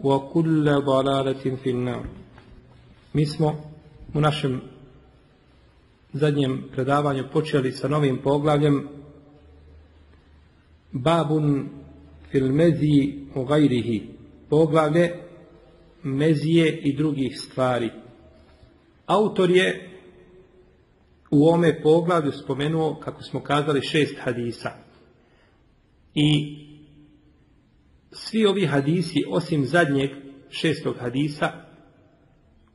وكل ضلالة في النار Mi smo u našem zadnjem predavanju počeli sa novim poglavljem Babun fil meziji u gajrihi poglavlje mezije i drugih stvari. Autor je u ome poglavlju spomenuo, kako smo kazali, šest hadisa. I svi ovi hadisi, osim zadnjeg šestog hadisa,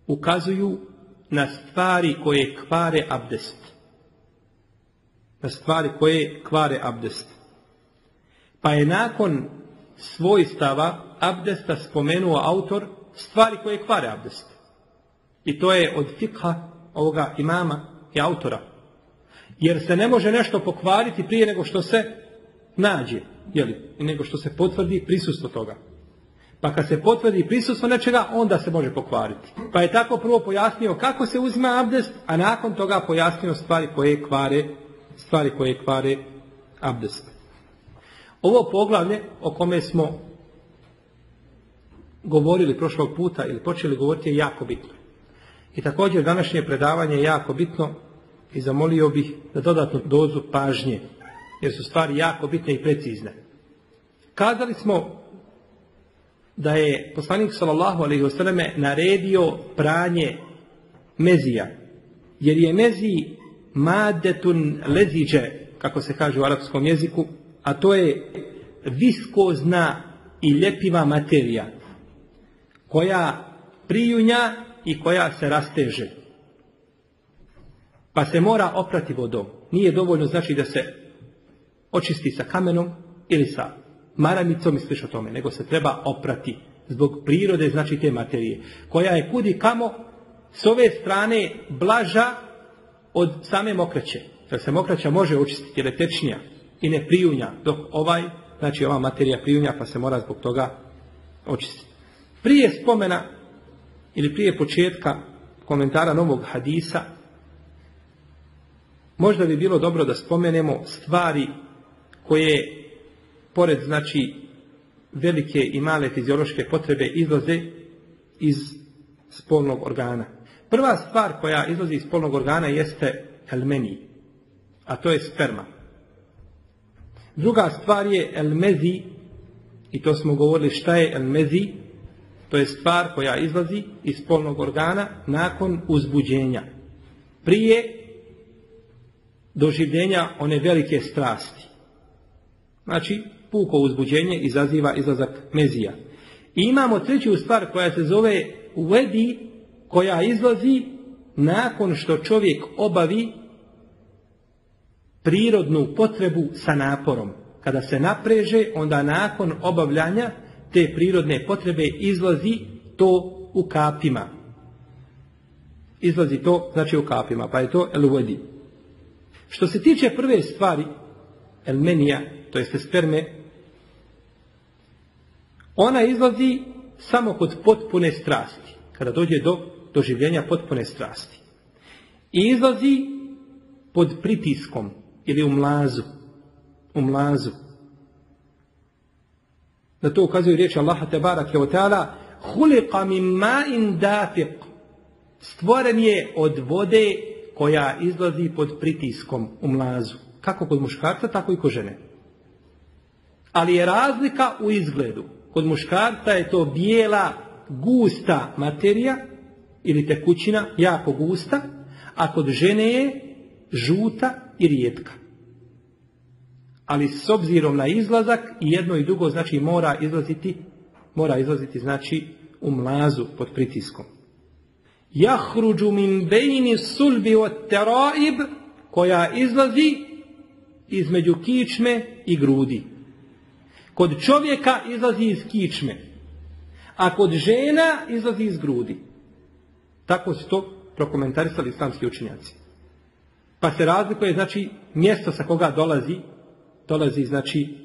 ukazuju na stvari koje kvare abdest. Na stvari koje kvare abdest. Pa je nakon svojstava abdesta spomenuo autor stvari koje kvare abdest. I to je od fikha ovoga imama i autora. Jer se ne može nešto pokvariti prije nego što se nađe, jeli, nego što se potvrdi prisustvo toga. Pa kad se potvrdi prisustvo nečega, onda se može pokvariti. Pa je tako prvo pojasnio kako se uzima abdest, a nakon toga pojasnio stvari koje kvare, stvari koje kvare abdest. Ovo poglavlje o kome smo govorili prošlog puta ili počeli govoriti je jako bitno. I također današnje predavanje je jako bitno i zamolio bih da dodatnu dozu pažnje, jer su stvari jako bitne i precizne. Kazali smo da je poslanik sallallahu alejhi ve selleme naredio pranje mezija, jer je mezi madetun leziđe, kako se kaže u arapskom jeziku, a to je viskozna i ljepiva materija, koja prijunja i koja se rasteže. Pa se mora oprati vodom. Nije dovoljno znači da se očisti sa kamenom ili sa maramicom i sliš o tome, nego se treba oprati zbog prirode znači te materije, koja je kudi kamo s ove strane blaža od same mokraće. Jer se mokraća može očistiti letečnija i ne prijunja, dok ovaj, znači ova materija prijunja pa se mora zbog toga očistiti. Prije spomena ili prije početka komentara novog hadisa možda bi bilo dobro da spomenemo stvari koje pored znači velike i male fiziološke potrebe izlaze iz spolnog organa. Prva stvar koja izlazi iz spolnog organa jeste elmeni, a to je sperma. Druga stvar je elmezi, i to smo govorili šta je elmezi, to je stvar koja izlazi iz spolnog organa nakon uzbuđenja. Prije doživljenja one velike strasti. Znači, puko uzbuđenje izaziva izlazak mezija. I imamo treću stvar koja se zove uvedi, koja izlazi nakon što čovjek obavi prirodnu potrebu sa naporom. Kada se napreže, onda nakon obavljanja te prirodne potrebe izlazi to u kapima. Izlazi to, znači u kapima, pa je to el uvedi. Što se tiče prve stvari, elmenija, to jeste sperme, ona izlazi samo kod potpune strasti. kada dođe do doživljenja potpune strasti. I izlazi pod pritiskom ili u mlazu. U mlazu. Da to ukazuje riječ Allaha te barake o ta'ala Huliqa min ma'in dafiq. Stvoren je od vode koja izlazi pod pritiskom u mlazu. Kako kod muškarca, tako i kod žene. Ali je razlika u izgledu. Kod muškarca je to bijela, gusta materija ili tekućina, jako gusta, a kod žene je žuta i rijetka. Ali s obzirom na izlazak i jedno i drugo znači mora izlaziti mora izlaziti znači u mlazu pod pritiskom. Jahruđu min bejni sulbi od teraib koja izlazi između kičme i grudi. Kod čovjeka izlazi iz kičme, a kod žena izlazi iz grudi. Tako su to prokomentarisali islamski učinjaci. Pa se razlikuje, znači, mjesto sa koga dolazi, dolazi, znači,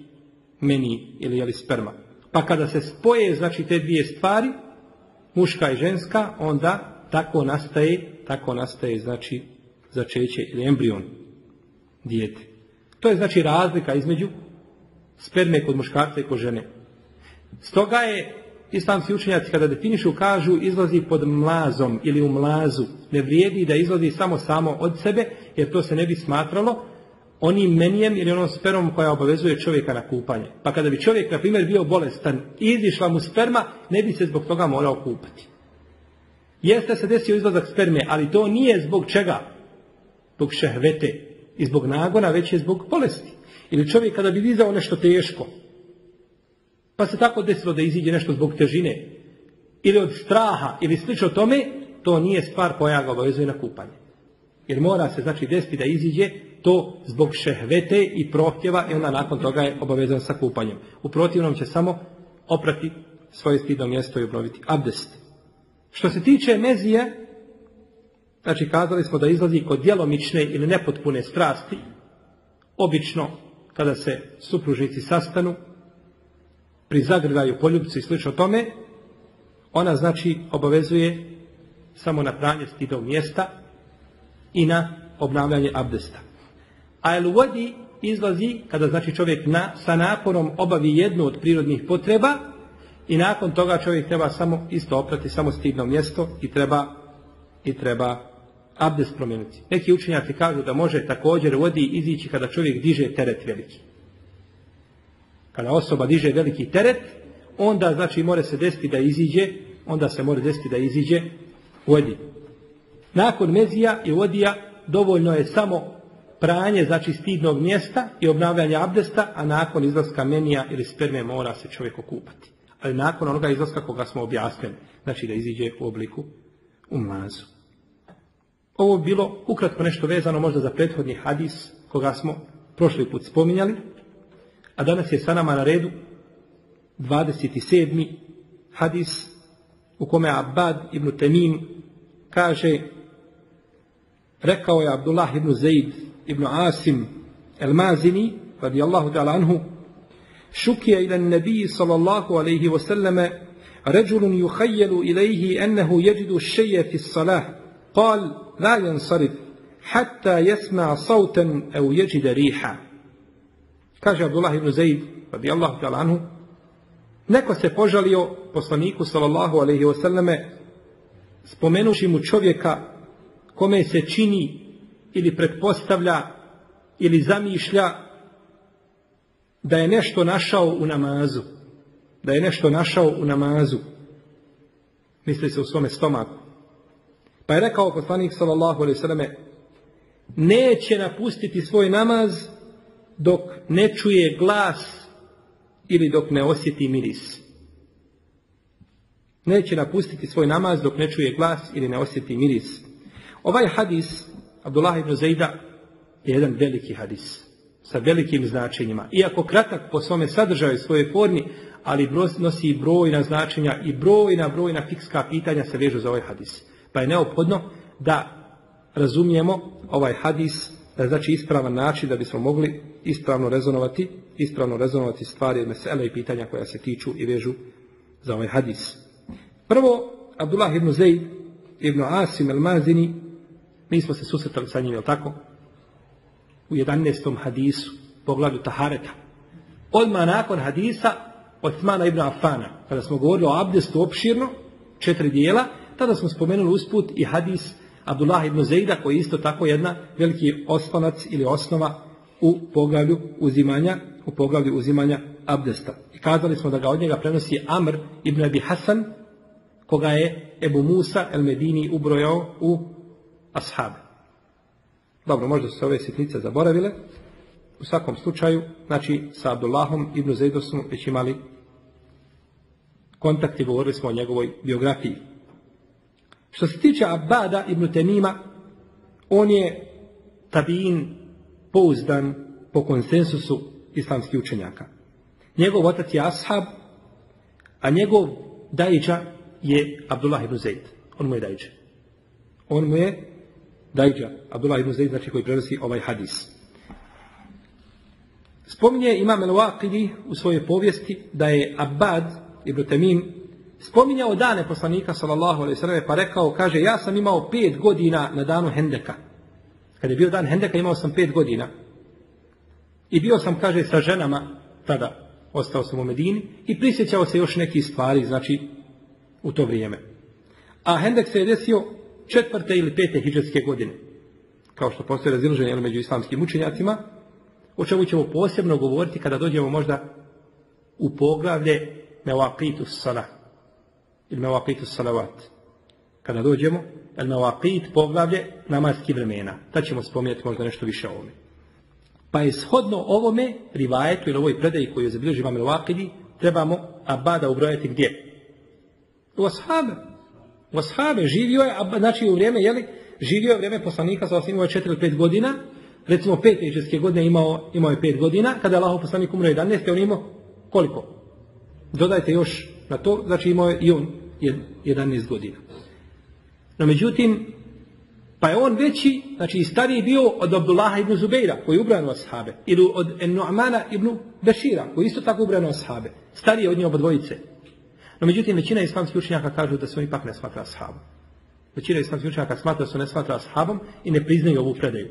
meni ili jeli sperma. Pa kada se spoje, znači, te dvije stvari, muška i ženska, onda tako nastaje, tako nastaje, znači, začeće ili embrion dijete. To je, znači, razlika između sperme kod muškarca i kod žene. Stoga je islamski učenjaci kada definišu kažu izlazi pod mlazom ili u mlazu. Ne vrijedi da izlazi samo samo od sebe jer to se ne bi smatralo onim menijem ili onom spermom koja obavezuje čovjeka na kupanje. Pa kada bi čovjek, na primjer, bio bolestan i izišla mu sperma, ne bi se zbog toga morao kupati. Jeste se desio izlazak sperme, ali to nije zbog čega? Zbog šehvete i zbog nagona, već je zbog bolesti. Ili čovjek kada bi vizao nešto teško, pa se tako desilo da iziđe nešto zbog težine, ili od straha, ili slično tome, to nije stvar koja ga obavezuje na kupanje. Jer mora se znači desiti da iziđe to zbog šehvete i prohtjeva i onda nakon toga je obavezan sa kupanjem. U protivnom će samo oprati svoje stidno mjesto i obnoviti abdest. Što se tiče mezije, znači kazali smo da izlazi kod djelomične ili nepotpune strasti, obično kada se supružnici sastanu, pri zagrljaju poljubci i slično tome, ona znači obavezuje samo na pranje stidog mjesta i na obnavljanje abdesta. A el vodi izlazi kada znači čovjek na, sa naporom obavi jednu od prirodnih potreba i nakon toga čovjek treba samo isto oprati samo stidno mjesto i treba i treba abdest promijeniti. Neki učenjaci kažu da može također vodi izići kada čovjek diže teret veliki. Kada osoba diže veliki teret, onda znači mora se desiti da iziđe, onda se mora desiti da iziđe vodi. Nakon mezija i vodija dovoljno je samo pranje, znači stidnog mjesta i obnavljanje abdesta, a nakon izlaska menija ili sperme mora se čovjek okupati. Ali nakon onoga izlaska koga smo objasnili, znači da iziđe u obliku u mlazu. Ovo bi bilo ukratko nešto vezano možda za prethodni hadis koga smo prošli put spominjali, a danas je sa nama na redu 27. hadis u kome Abad ibn Temim kaže rekao je Abdullah ibn Zaid ibn Asim el-Mazini radijallahu ta'ala anhu شكي إلى النبي صلى الله عليه وسلم رجل يخيل إليه أنه يجد الشيء في الصلاة قال لا ينصرف حتى يسمع صوتا أو يجد ريحا Kaže Abdullah ibn Zaid, radijallahu ta'ala anhu, neko se požalio poslaniku sallallahu alaihi wasallame spomenuši mu čovjeka kome se čini ili pretpostavlja ili zamišlja da je nešto našao u namazu. Da je nešto našao u namazu. Misli se u svome stomaku. Pa je rekao poslanik sallallahu alaihi wasallame neće napustiti svoj namaz dok ne čuje glas ili dok ne osjeti miris. Neće napustiti svoj namaz dok ne čuje glas ili ne osjeti miris. Ovaj hadis Abdullah ibn Zejda je jedan veliki hadis sa velikim značenjima. Iako kratak po svome sadržaju i svojoj formi, ali nosi brojna značenja i brojna, brojna fikska pitanja se vežu za ovaj hadis. Pa je neophodno da razumijemo ovaj hadis na znači ispravan način da bismo mogli ispravno rezonovati, ispravno rezonovati stvari, mesele i pitanja koja se tiču i vežu za ovaj hadis. Prvo, Abdullah ibn Zaid ibn Asim al-Mazini, mi smo se susretali sa njim, jel tako? U 11. hadisu, pogledu Tahareta. Odmah nakon hadisa Osmana ibn Affana, kada smo govorili o abdestu opširno, četiri dijela, tada smo spomenuli usput i hadis Abdullah ibn Zejda, koji je isto tako jedna veliki oslonac ili osnova u poglavlju uzimanja, u poglavlju uzimanja abdesta. I kazali smo da ga od njega prenosi Amr ibn Abi Hasan, koga je Ebu Musa el Medini ubrojao u ashabe. Dobro, možda su se ove sitnice zaboravile. U svakom slučaju, znači sa Abdullahom ibn Zejdom smo već imali kontakt i govorili smo o njegovoj biografiji. Što se tiče Abada ibn Temima, on je tabin pouzdan po konsensusu islamskih učenjaka. Njegov otac je ashab, a njegov dajiđa je Abdullah ibn Zaid. On mu je dajiđa. On mu je dajiđa. Abdullah ibn Zaid, znači koji prenosi ovaj hadis. Spominje Imam el u svojoj povijesti da je Abad ibn Temim spominjao dane poslanika sallallahu alejhi ve pa rekao kaže ja sam imao pet godina na danu Hendeka. Kad je bio dan Hendeka imao sam pet godina. I bio sam kaže sa ženama tada ostao sam u Medini i prisjećao se još nekih stvari znači u to vrijeme. A Hendek se je desio četvrte ili pete hidžetske godine. Kao što postoje razilaženje među islamskim učenjacima, o čemu ćemo posebno govoriti kada dođemo možda u poglavlje Mewaqitu Salah ili Mewaqitu Salavat. Kada dođemo, el Mewaqit poglavlje namaski vremena. Tad ćemo spomenuti možda nešto više o ovome. Pa je ovome rivajetu ili ovoj predaji koju je zabilježi imam Mewaqidi, trebamo Abada ubrojati gdje? U ashabe. U ashabe živio je, znači u vrijeme, jeli, živio je vrijeme poslanika, sa je 4 ili 5 godina, recimo pete iđeske godine imao, imao je 5 godina, kada je Allah poslanik umro 11, on imao koliko? Dodajte još na to, znači imao je i on 11 godina. No međutim, pa je on veći, znači i stariji bio od Abdullaha ibn Zubeira, koji je ubrano ashabe, ili od Nu'mana ibn Bešira, koji isto tako ubrano ashabe. Stariji od njega dvojice. No međutim, većina islamskih učenjaka kažu da se on ipak ne smatra ashabom. Većina islamskih učenjaka smatra da se ne smatra ashabom i ne priznaju ovu predaju.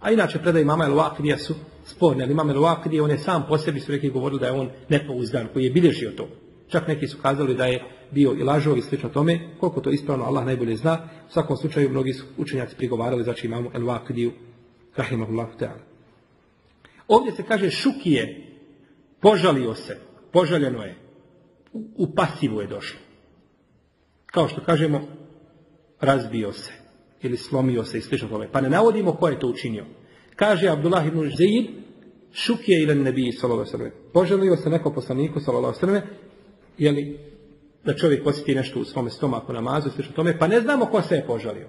A inače predaj mama El Waqidija su sporne, ali mama El Waqidija, on je sam po sebi su neki govorili da je on nepouzdan, koji je bilježio to. Čak neki su kazali da je bio i lažo i slično tome, koliko to ispravno Allah najbolje zna. U svakom slučaju mnogi su učenjaci prigovarali, znači imamo El Waqidiju, rahimahullahu ta'ala. Ovdje se kaže šukije, požalio se, požaljeno je, u pasivu je došlo. Kao što kažemo, razbio se ili slomio se i slično tome. Pa ne navodimo ko je to učinio. Kaže Abdullah ibn Zaid, šukije ili nebi sallallahu Poželio se neko poslaniku sallallahu je li da čovjek osjeti nešto u svome stomaku namazu, slično tome, pa ne znamo ko se je požalio.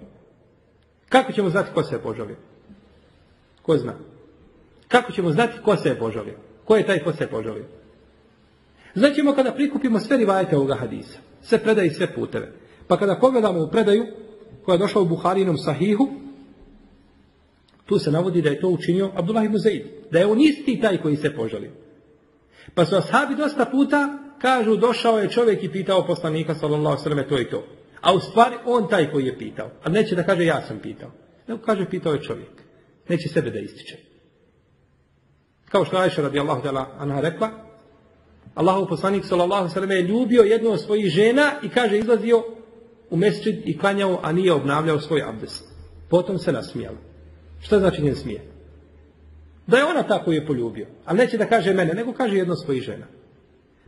Kako ćemo znati ko se je požalio? Ko zna? Kako ćemo znati ko se je požalio? Ko je taj ko se je požalio? Znaćemo kada prikupimo sve rivajete ovoga hadisa, sve predaje i sve puteve. Pa kada pogledamo u predaju koja je došla u Buharinom sahihu, tu se navodi da je to učinio Abdullah ibn Zaid. Da je on isti taj koji se požalio. Pa su ashabi dosta puta kažu došao je čovjek i pitao poslanika sallallahu sallam to i to. A u stvari on taj koji je pitao. A neće da kaže ja sam pitao. Nego kaže pitao je čovjek. Neće sebe da ističe. Kao što Ajša radijallahu ta'ala anha rekla, Allahu poslanik sallallahu sallam je ljubio jednu od svojih žena i kaže izlazio u mesčid i klanjao, a nije obnavljao svoj abdest. Potom se nasmijala. Što znači njen smije? Da je ona tako je poljubio. Ali neće da kaže mene, nego kaže jedno svojih žena.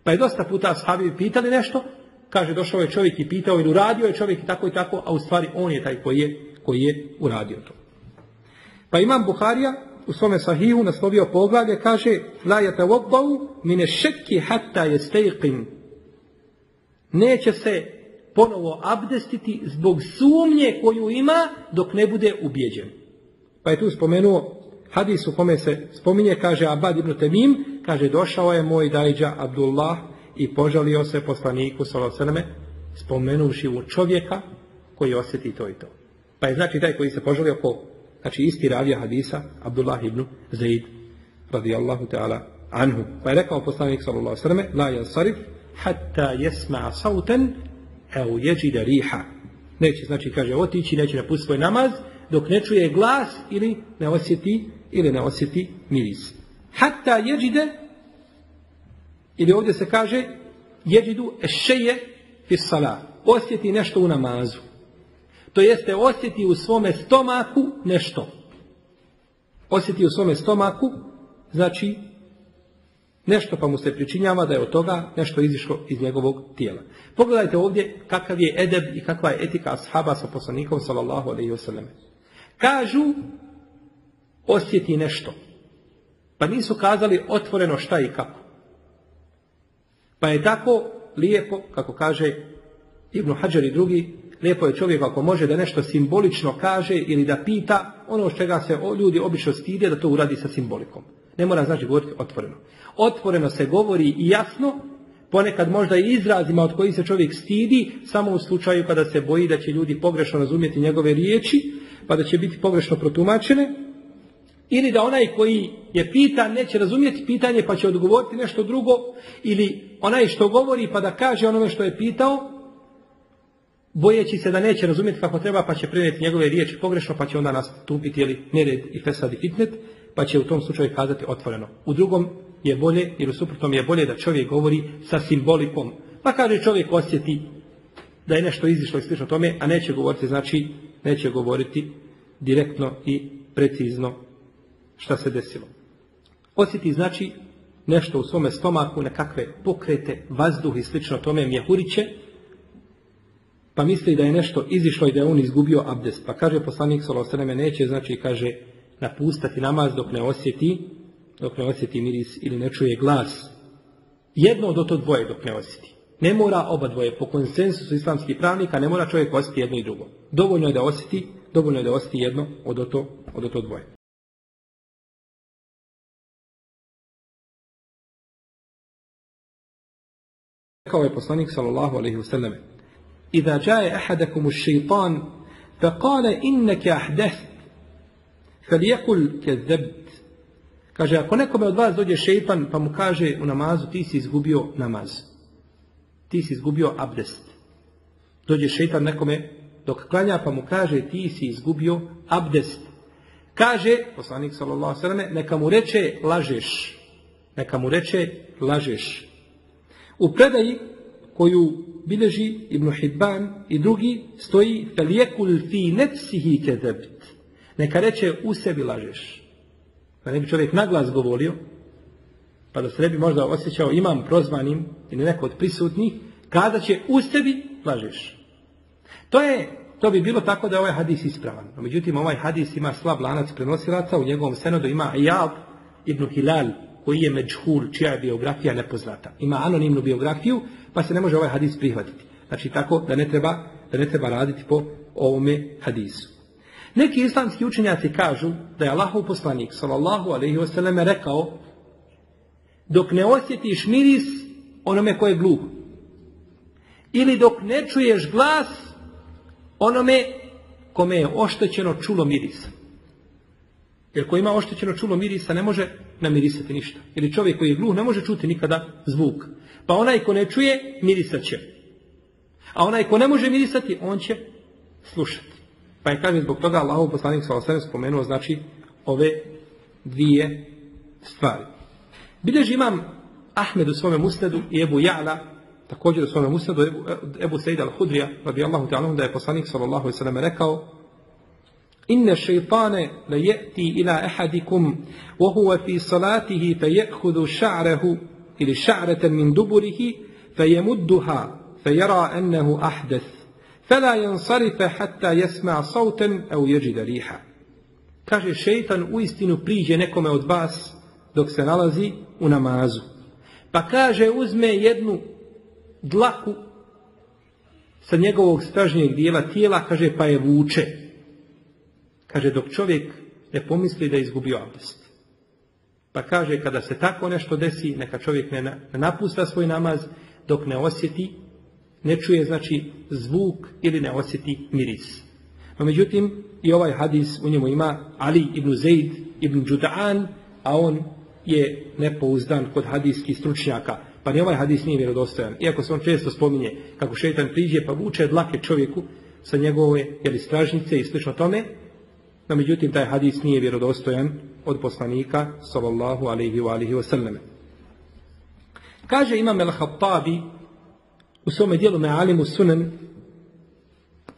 Pa je dosta puta ashabi pitali nešto, kaže došao je čovjek i pitao ili uradio je čovjek i tako i tako, a u stvari on je taj koji je, koji je uradio to. Pa imam Buharija u svome sahihu naslovio poglavlje, kaže La yatawaddau mine šetki hatta stejqin. Neće se ponovo abdestiti zbog sumnje koju ima dok ne bude ubijeđen. Pa je tu spomenuo hadis u kome se spominje, kaže Abad ibn Temim, kaže došao je moj dajđa Abdullah i požalio se poslaniku Salosrme, spomenuši u čovjeka koji osjeti to i to. Pa je znači taj koji se požalio ko? Znači isti ravija hadisa Abdullah ibn Zaid radijallahu ta'ala anhu. Pa je rekao poslanik sallallahu sallam la sarif hatta jesma sautan evo jeđi da riha. Neće, znači, kaže, otići, neće napustiti svoj namaz, dok ne čuje glas ili ne osjeti, ili ne osjeti miris. Hatta jeđide, ili ovdje se kaže, jeđidu ešeje fis salah. Osjeti nešto u namazu. To jeste osjeti u svome stomaku nešto. Osjeti u svome stomaku, znači nešto pa mu se pričinjava da je od toga nešto izišlo iz njegovog tijela. Pogledajte ovdje kakav je edeb i kakva je etika ashaba sa poslanikom sallallahu alaihi wasallam. Kažu osjeti nešto. Pa nisu kazali otvoreno šta i kako. Pa je tako lijepo, kako kaže Ibn Hajar i drugi, lijepo je čovjek ako može da nešto simbolično kaže ili da pita ono čega se ljudi obično stide da to uradi sa simbolikom. Ne mora znači govoriti otvoreno. Otvoreno se govori i jasno, ponekad možda i izrazima od kojih se čovjek stidi, samo u slučaju kada se boji da će ljudi pogrešno razumjeti njegove riječi, pa da će biti pogrešno protumačene, ili da onaj koji je pitan neće razumjeti pitanje pa će odgovoriti nešto drugo, ili onaj što govori pa da kaže onome što je pitao, bojeći se da neće razumjeti kako treba, pa će prenijeti njegove riječi pogrešno, pa će onda nastupiti ili nered i fesad i fitnet, pa će u tom slučaju kazati otvoreno. U drugom je bolje, jer u suprotnom je bolje da čovjek govori sa simbolikom. Pa kaže čovjek osjeti da je nešto izišlo i slično tome, a neće govoriti, znači neće govoriti direktno i precizno šta se desilo. Osjeti znači nešto u svome stomaku, nekakve pokrete, vazduh i slično tome mjehuriće, pa misli da je nešto izišlo i da je on izgubio abdest. Pa kaže poslanik Salosaneme neće, znači kaže napustati namaz dok ne osjeti, dok ne osjeti miris ili ne čuje glas. Jedno od to dvoje dok ne osjeti. Ne mora oba dvoje, po konsensusu islamskih pravnika, ne mora čovjek osjeti jedno i drugo. Dovoljno je da osjeti, dovoljno je da osjeti jedno od to, od to dvoje. Rekao je poslanik sallallahu alaihi wasallam Iza jae ahadukum ash-shaytan fa qala innaka ahdath falyakul jekul Kaže, ako nekome od vas dođe šejtan pa mu kaže u namazu ti si izgubio namaz. Ti si izgubio abdest. Dođe šejtan nekome dok klanja pa mu kaže ti si izgubio abdest. Kaže, poslanik sallallahu alejhi neka mu reče lažeš. Neka mu reče lažeš. U predaji koju bileži Ibn Hibban i drugi stoji felijekul fi nefsihi kezebt. Neka reče u sebi lažeš. Pa ne bi čovjek naglas govorio, pa da se ne bi možda osjećao imam prozvanim ili neko od prisutnih, kada će u sebi lažeš. To je to bi bilo tako da je ovaj hadis ispravan. Međutim, ovaj hadis ima slab lanac prenosilaca, u njegovom senodu ima Ijab ibn Hilal, koji je međhul, čija je biografija nepoznata. Ima anonimnu biografiju, pa se ne može ovaj hadis prihvatiti. Znači tako da ne treba, da ne treba raditi po ovome hadisu. Neki islamski učenjaci kažu da je Allahov poslanik sallallahu alejhi ve sellem rekao dok ne osjetiš miris onome koje je gluh ili dok ne čuješ glas onome kome je oštećeno čulo mirisa. Jer ko ima oštećeno čulo mirisa ne može namirisati ništa. Ili čovjek koji je gluh ne može čuti nikada zvuk. Pa onaj ko ne čuje, mirisat će. A onaj ko ne može mirisati, on će slušati. Pa je kaže zbog toga Allahov poslanik s.a.v. spomenuo znači ove dvije stvari. Bileži imam Ahmed u svome musnedu i Ebu Ja'la također u svome musnedu Ebu, Ebu Sejda al-Hudrija radijallahu ta'ala da je poslanik s.a.v. rekao Inne šeitane le jeti ila ehadikum, wa huwa fi salatihi fe jehudu ša'rehu, ili ša'reten min duburihi, fe jemudduha, fe jera ennehu ahdes, fe la jensarife hatta jesma sauten, au jeđida riha. Kaže, šeitan u istinu priđe nekome od vas, dok se nalazi u namazu. Pa kaže, uzme jednu dlaku sa njegovog stražnjeg dijela tijela, kaže, pa je vuče. Kaže, dok čovjek ne pomisli da je izgubio abdest. Pa kaže, kada se tako nešto desi, neka čovjek ne napusta svoj namaz, dok ne osjeti, ne čuje, znači, zvuk ili ne osjeti miris. No, međutim, i ovaj hadis u njemu ima Ali ibn Zaid ibn Đuda'an, a on je nepouzdan kod hadijskih stručnjaka. Pa ni ovaj hadis nije vjerodostojan. Iako se on često spominje kako šeitan priđe pa vuče dlake čovjeku sa njegove jeli, stražnice i slično tome, no međutim taj hadis nije vjerodostojan od poslanika sallallahu alaihi wa alihi wa Kaže Imam el-Hattabi u svome dijelu Me'alimu Sunan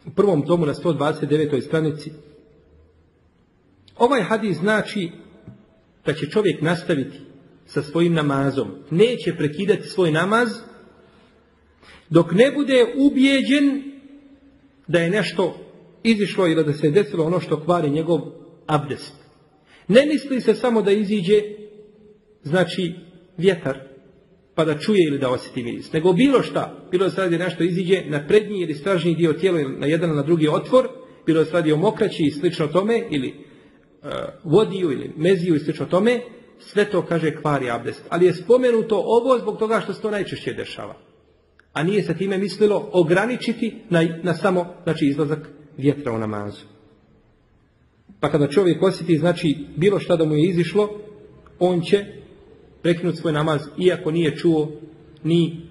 u prvom tomu na 129. stranici ovaj hadis znači da će čovjek nastaviti sa svojim namazom. Neće prekidati svoj namaz dok ne bude ubijeđen da je nešto izišlo ili da se desilo ono što kvari njegov abdest. Ne misli se samo da iziđe, znači, vjetar, pa da čuje ili da osjeti miris. Nego bilo šta, bilo da se radi nešto iziđe na prednji ili stražniji dio tijela ili na jedan ili na drugi otvor, bilo da se radi o mokraći i slično tome, ili uh, vodiju ili meziju i slično tome, sve to kaže kvari abdest. Ali je spomenuto ovo zbog toga što se to najčešće dešava. A nije se time mislilo ograničiti na, na samo znači, izlazak vjetra u namazu. Pa kada čovjek osjeti, znači, bilo šta da mu je izišlo, on će prekinuti svoj namaz, iako nije čuo ni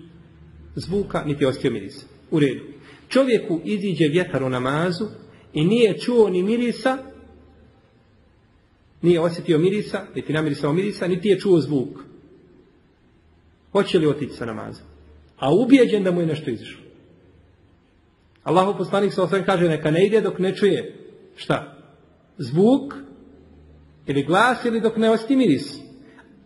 zvuka, niti osjetio miris. U redu. Čovjeku iziđe vjetar u namazu i nije čuo ni mirisa, nije osjetio mirisa, niti namirisao mirisa, niti je čuo zvuk. Hoće li otići sa namazom? A ubijeđen da mu je nešto izišlo. Allahu poslanik sa osvijem kaže neka ne ide dok ne čuje šta? Zvuk ili glas ili dok ne osjeti miris.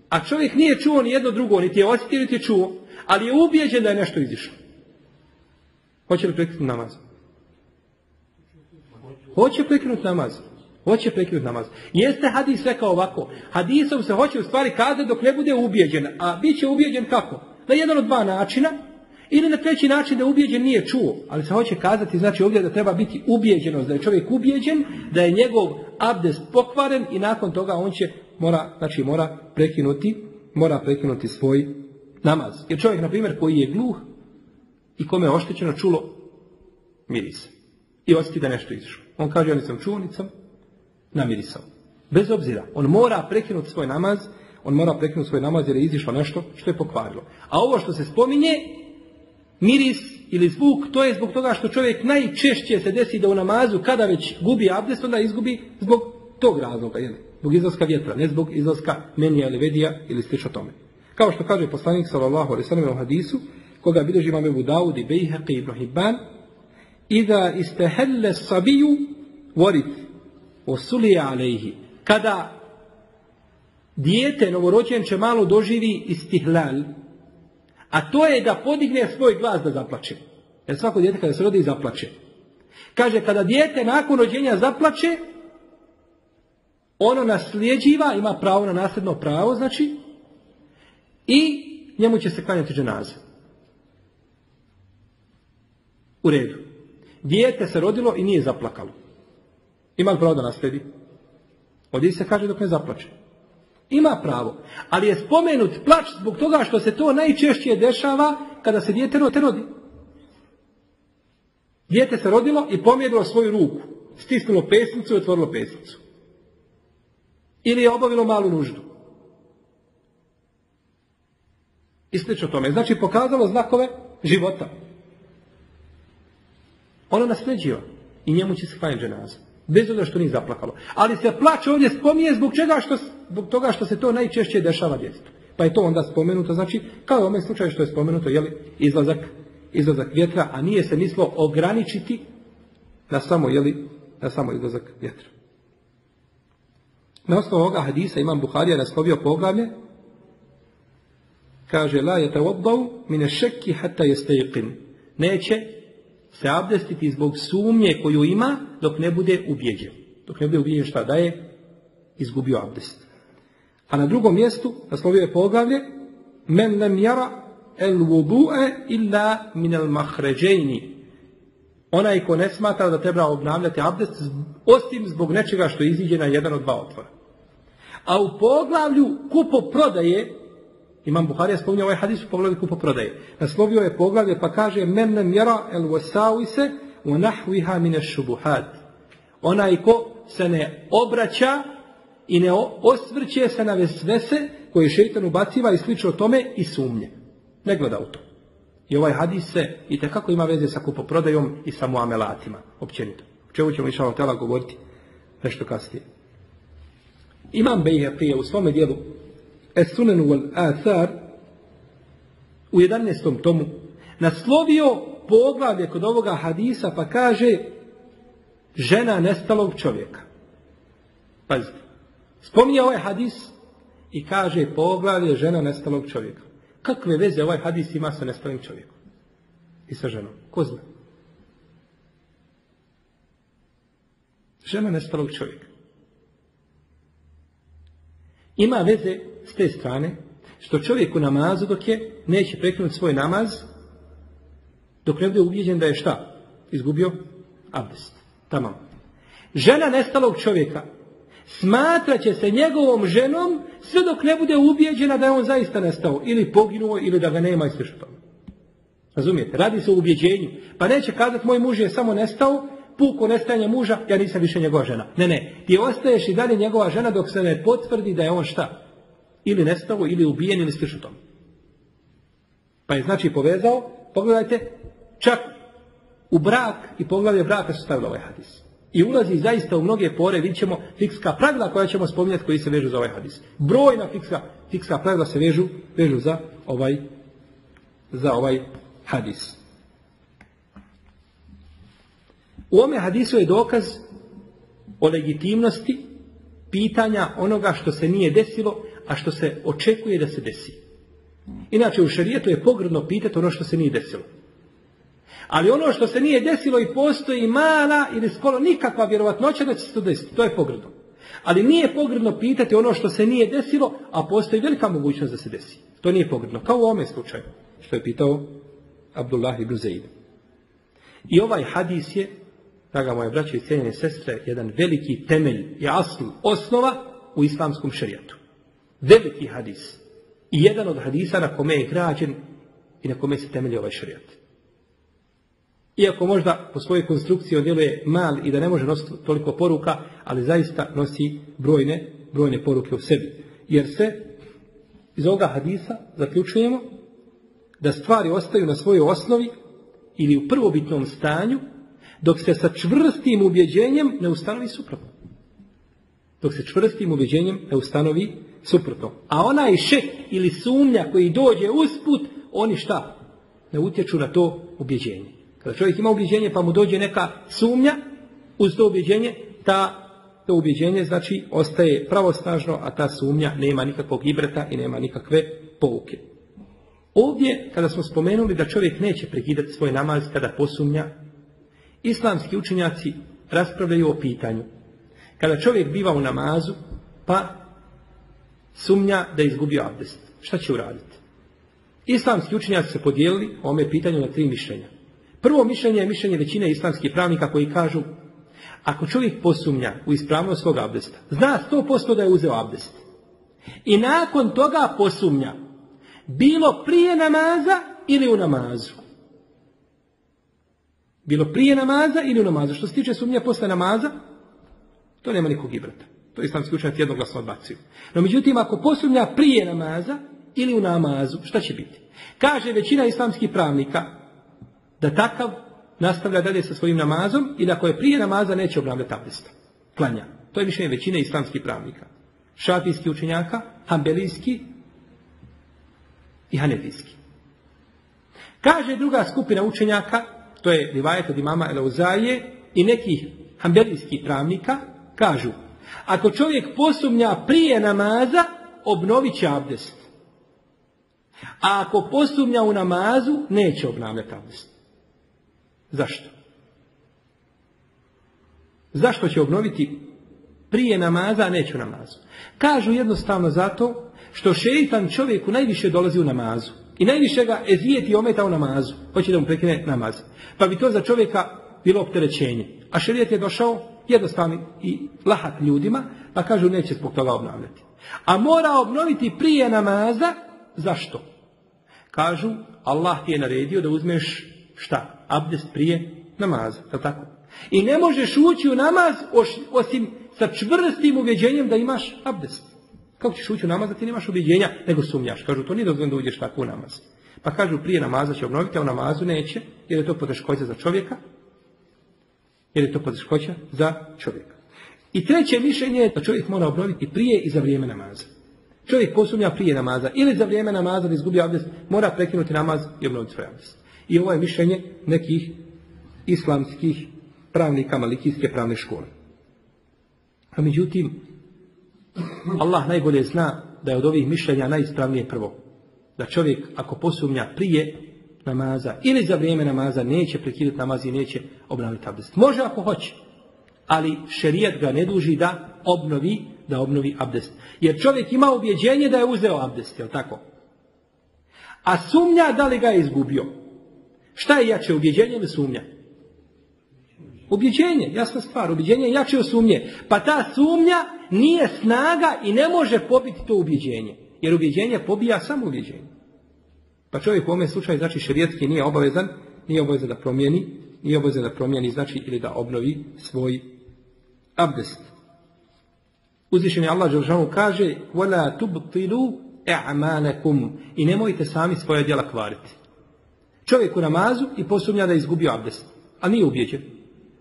A čovjek nije čuo ni jedno drugo, niti je osjetio, niti je čuo, ali je ubijeđen da je nešto izišlo. Hoće li prekinuti namaz? Hoće prekinuti namaz. Hoće prekinuti namaz. Jeste hadis rekao ovako. Hadisom se hoće u stvari kazati dok ne bude ubijeđen. A bit će ubijeđen kako? Na jedan od dva načina. Ili na treći način da ubijeđen nije čuo. Ali se hoće kazati znači ovdje da treba biti ubijeđenost. Da je čovjek ubijeđen, da je njegov abdest pokvaren i nakon toga on će mora, znači mora prekinuti, mora prekinuti svoj namaz. Jer čovjek, na primjer, koji je gluh i kome je oštećeno čulo miris. I osjeti da nešto izišlo. On kaže, ja nisam čuo, nisam namirisao. Bez obzira, on mora prekinuti svoj namaz, on mora prekinuti svoj namaz jer je izišlo nešto što je pokvarilo. A ovo što se spominje, miris ili zvuk, to je zbog toga što čovjek najčešće se desi da u namazu, kada već gubi abdest, onda izgubi zbog tog razloga, jel? Zbog izlaska vjetra, ne zbog izlaska menija ili vedija ili slično tome. Kao što kaže poslanik sallallahu alejhi ve u hadisu, koga bilježi imam Abu Daud i Bejhaqi ibn Hibban, Ida istehelle sabiju vorit osulija alejhi. Kada dijete novorođenče malo doživi istihlal, a to je da podigne svoj glas da zaplače. Jer svako dijete kada se rodi zaplače. Kaže, kada dijete nakon rođenja zaplače, ono nasljeđiva, ima pravo na nasljedno pravo, znači, i njemu će se klanjati dženaze. U redu. Dijete se rodilo i nije zaplakalo. Ima li pravo da nasledi? Ovdje se kaže dok ne zaplače. Ima pravo. Ali je spomenut plač zbog toga što se to najčešće dešava kada se dijete rodi. Dijete se rodilo i pomjedilo svoju ruku. Stisnulo pesnicu i otvorilo pesnicu. Ili je obavilo malu nuždu. I slično tome. Znači pokazalo znakove života. Ono nasljeđiva. I njemu će se klanjati dženaza. Bez obzira što nije zaplakalo. Ali se plaće ovdje spominje zbog čega što, zbog toga što se to najčešće dešava djetetu. Pa je to onda spomenuto, znači, kao u ovome slučaju što je spomenuto, jeli, izlazak, izlazak vjetra, a nije se mislo ograničiti na samo, jeli, na samo izlazak vjetra. Na osnovu ovoga hadisa imam Buharija naslovio poglavlje, kaže, la je tawaddau mine šeki hatta jeste Neće se abdestiti zbog sumnje koju ima dok ne bude ubijeđen. Dok ne bude ubijeđen šta da je izgubio abdest. A na drugom mjestu naslovio je poglavlje Men lem jara el vudu'e illa min el mahređejni. Onaj ko ne smatra da treba obnavljati abdest osim zbog nečega što iziđe na jedan od dva otvora. A u poglavlju kupo prodaje Imam Buharija spominje ovaj hadis u poglavlju kupoprodaje. Naslovio je poglavlje pa kaže men nem jara el wasawise u nahviha mine šubuhat. Onaj ko se ne obraća i ne osvrće se na vesvese koje šeitan ubaciva i slično tome i sumnje. Ne gleda u to. I ovaj hadis se i kako ima veze sa kupoprodajom i sa muamelatima, općenito. O čemu ćemo išao tela govoriti nešto kasnije. Imam Bejhaqije u svome dijelu Es sunenu wal athar u 11. tomu naslovio poglavlje kod ovoga hadisa pa kaže žena nestalog čovjeka. Pazite. Spominje ovaj hadis i kaže poglavlje žena nestalog čovjeka. Kakve veze ovaj hadis ima sa nestalim čovjekom? I sa ženom? Ko zna? Žena nestalog čovjeka. Ima veze s te strane što čovjek u namazu dok je neće prekinuti svoj namaz dok ne bude ubijeđen da je šta? Izgubio abdest. Tamo. Žena nestalog čovjeka smatrat će se njegovom ženom sve dok ne bude ubijeđena da je on zaista nestao. Ili poginuo ili da ga nema i sve što. Razumijete? Radi se o ubjeđenju. Pa neće kazati moj muž je samo nestao, puko nestajanje muža, ja nisam više njegova žena. Ne, ne. Ti ostaješ i dalje njegova žena dok se ne potvrdi da je on šta? Ili nestao, ili ubijen, ili slično tome. Pa je znači povezao, pogledajte, čak u brak i poglavlje braka su stavili ovaj hadis. I ulazi zaista u mnoge pore, vidjet ćemo fikska pravila koja ćemo spominjati koji se vežu za ovaj hadis. Brojna fikska, fikska pravila se vežu, vežu za ovaj za ovaj hadis. U ome hadisu je dokaz o legitimnosti pitanja onoga što se nije desilo, a što se očekuje da se desi. Inače, u šarijetu je pogrdno pitati ono što se nije desilo. Ali ono što se nije desilo i postoji mala ili skoro nikakva vjerovatnoća da će se to desiti. To je pogrdno. Ali nije pogrdno pitati ono što se nije desilo, a postoji velika mogućnost da se desi. To nije pogrdno. Kao u ovome slučaju, što je pitao Abdullah ibn Zaid. I ovaj hadis je draga moje braće i cijenjene sestre, jedan veliki temelj i asl, osnova u islamskom šerijatu. Veliki hadis. I jedan od hadisa na kome je građen i na kome se temelji ovaj šerijat. Iako možda po svojoj konstrukciji on djeluje mal i da ne može nositi toliko poruka, ali zaista nosi brojne, brojne poruke u sebi. Jer se iz ovoga hadisa zaključujemo da stvari ostaju na svojoj osnovi ili u prvobitnom stanju dok se sa čvrstim ubjeđenjem ne ustanovi suprotno. Dok se čvrstim ubjeđenjem ne ustanovi suprotno. A onaj šek ili sumnja koji dođe usput, oni šta? Ne utječu na to ubjeđenje. Kada čovjek ima ubjeđenje pa mu dođe neka sumnja uz to ubjeđenje, ta to ubjeđenje znači ostaje pravosnažno, a ta sumnja nema nikakvog ibreta i nema nikakve pouke. Ovdje, kada smo spomenuli da čovjek neće prekidati svoj namaz kada posumnja, Islamski učenjaci raspravljaju o pitanju. Kada čovjek biva u namazu, pa sumnja da je izgubio abdest. Šta će uraditi? Islamski učenjaci se podijelili o ome pitanju na tri mišljenja. Prvo mišljenje je mišljenje većine islamskih pravnika koji kažu ako čovjek posumnja u ispravnost svog abdesta, zna 100% da je uzeo abdest. I nakon toga posumnja, bilo prije namaza ili u namazu. Bilo prije namaza ili u namazu. Što se tiče sumnje posle namaza, to nema nikog ibrata. To je islamski učenjac jednoglasno odbacuju. No međutim, ako posumnja prije namaza ili u namazu, šta će biti? Kaže većina islamskih pravnika da takav nastavlja dalje sa svojim namazom i da ako je prije namaza neće obnavljati abdesta. Klanja. To je mišljenje većine islamskih pravnika. Šafijski učenjaka, hambelijski i hanefijski. Kaže druga skupina učenjaka to je rivajet od imama Eleuzaije i nekih hambelijskih pravnika, kažu, ako čovjek posumnja prije namaza, obnovit će abdest. A ako posumnja u namazu, neće obnavljati abdest. Zašto? Zašto će obnoviti prije namaza, a neće u namazu? Kažu jednostavno zato što šeitan čovjeku najviše dolazi u namazu. I najviše ga ezijeti ometa u namazu. Hoće da mu prekine namaz. Pa bi to za čovjeka bilo opterećenje. A šerijet je došao jednostavni i lahat ljudima, pa kažu neće zbog toga obnavljati. A mora obnoviti prije namaza, zašto? Kažu, Allah ti je naredio da uzmeš šta? Abdest prije namaza, je tako? I ne možeš ući u namaz osim sa čvrstim uvjeđenjem da imaš abdest. Kako ćeš ući u namaz da ti nemaš ubjeđenja, nego sumnjaš? Kažu, to nije dozvoljeno da uđeš tako u namaz. Pa kažu prije namaza će obnoviti, a u namazu neće, jer je to poteškoća za čovjeka, jer je to poteškoća za čovjeka. I treće mišljenje je da čovjek mora obnoviti prije i za vrijeme namaza. Čovjek posumnja prije namaza ili za vrijeme namaza da izgubi abdest, mora prekinuti namaz i obnoviti svoj abdest. I ovo je mišljenje nekih islamskih pravnika malikijske pravne škole. A međutim, Allah najbolje zna da je od ovih mišljenja najispravnije prvo. Da čovjek ako posumnja prije namaza ili za vrijeme namaza neće prekidati namaz i neće obnoviti abdest. Može ako hoće, ali šerijat ga ne duži da obnovi, da obnovi abdest. Jer čovjek ima ubjeđenje da je uzeo abdest, jel tako? A sumnja da li ga je izgubio. Šta je jače, ubjeđenje ili sumnja? Ubjeđenje, jasna stvar, ubjeđenje je jače od sumnje. Pa ta sumnja nije snaga i ne može pobiti to ubjeđenje. Jer ubjeđenje pobija samo ubjeđenje. Pa čovjek u ovome slučaju, znači šerijetski nije obavezan, nije obavezan da promijeni, nije obavezan da promijeni, znači ili da obnovi svoj abdest. Uzvišeni Allah Đelžanu kaže وَلَا تُبْطِلُوا اَعْمَانَكُمْ I nemojte sami svoje djela kvariti. Čovjek u namazu i posumnja da je izgubio abdest, a nije ubijeđen.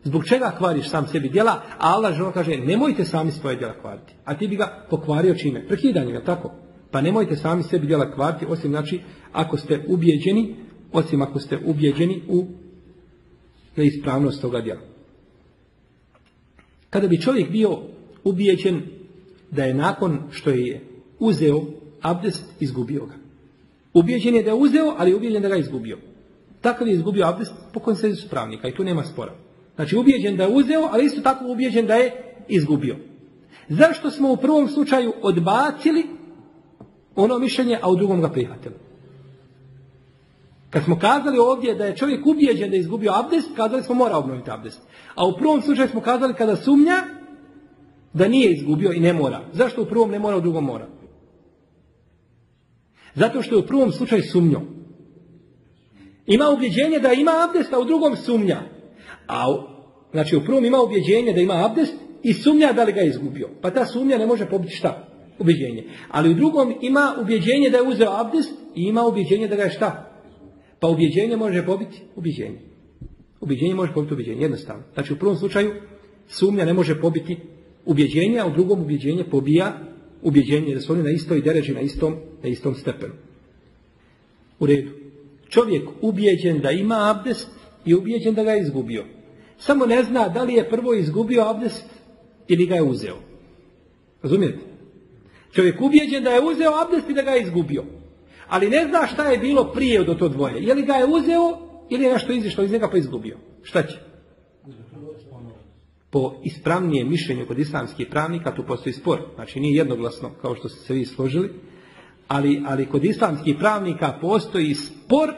Zbog čega kvariš sam sebi djela, a Allah Đelžanu kaže nemojte sami svoje djela kvariti. A ti bi ga pokvario čime? Prekidanjem, tako? Pa nemojte sami sebi djela kvariti, osim znači ako ste ubijeđeni, osim ako ste ubijeđeni u neispravnost toga djela. Kada bi čovjek bio ubijeđen da je nakon što je uzeo abdest, izgubio ga. Ubijeđen je da je uzeo, ali je ubijeđen da ga je izgubio. Takav je izgubio abdest po konsenzusu pravnika i tu nema spora. Znači ubijeđen da je uzeo, ali isto tako ubijeđen da je izgubio. Zašto smo u prvom slučaju odbacili ono mišljenje, a u drugom ga prihvatili? Kad smo kazali ovdje da je čovjek ubijeđen da je izgubio abdest, kazali smo mora obnoviti abdest. A u prvom slučaju smo kazali kada sumnja da nije izgubio i ne mora. Zašto u prvom ne mora, u drugom mora? Zato što je u prvom slučaju sumnjo. Ima ubjeđenje da ima abdest, a u drugom sumnja. A u, znači u prvom ima ubjeđenje da ima abdest i sumnja da li ga je izgubio. Pa ta sumnja ne može pobiti šta? Ubjeđenje. Ali u drugom ima ubjeđenje da je uzeo abdest i ima ubjeđenje da ga je šta? Pa ubjeđenje može pobiti ubjeđenje. Ubjeđenje može pobiti ubjeđenje, jednostavno. Znači u prvom slučaju sumnja ne može pobiti ubjeđenje, a u drugom ubjeđenje pobija ubjeđenje da su oni na istoj dereži, na istom, na istom stepenu. U redu. Čovjek ubjeđen da ima abdest i ubjeđen da ga je izgubio. Samo ne zna da li je prvo izgubio abdest ili ga je uzeo. Razumijete? Čovjek ubjeđen da je uzeo abdest i da ga je izgubio. Ali ne zna šta je bilo prije od to dvoje. Je li ga je uzeo ili je nešto izišlo iz njega pa izgubio. Šta će? Po ispravnijem mišljenju kod islamskih pravnika tu postoji spor. Znači nije jednoglasno kao što ste se vi složili. Ali, ali kod islamskih pravnika postoji spor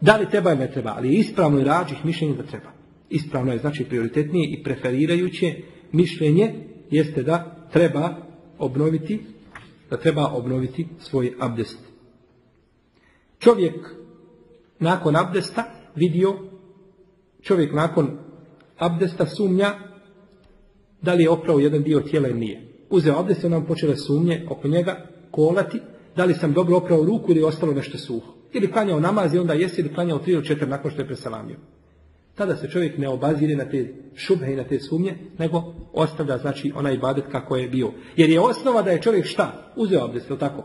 da li treba ili ne treba. Ali je ispravno i rađih mišljenje da treba. Ispravno je znači prioritetnije i preferirajuće mišljenje jeste da treba obnoviti da treba obnoviti svoj abdest. Čovjek nakon abdesta vidio, čovjek nakon abdesta sumnja da li je oprao jedan dio tijela ili nije. Uzeo abdest i nam počele sumnje oko njega kolati da li sam dobro oprao ruku ili ostalo nešto suho. Ili klanjao namaz i onda jesi ili klanjao tri ili četiri nakon što je presalamio. Tada se čovjek ne obazire na te šubhe i na te sumnje, nego ostavlja znači onaj ibadet kako je bio. Jer je osnova da je čovjek šta? Uzeo abdest, je tako?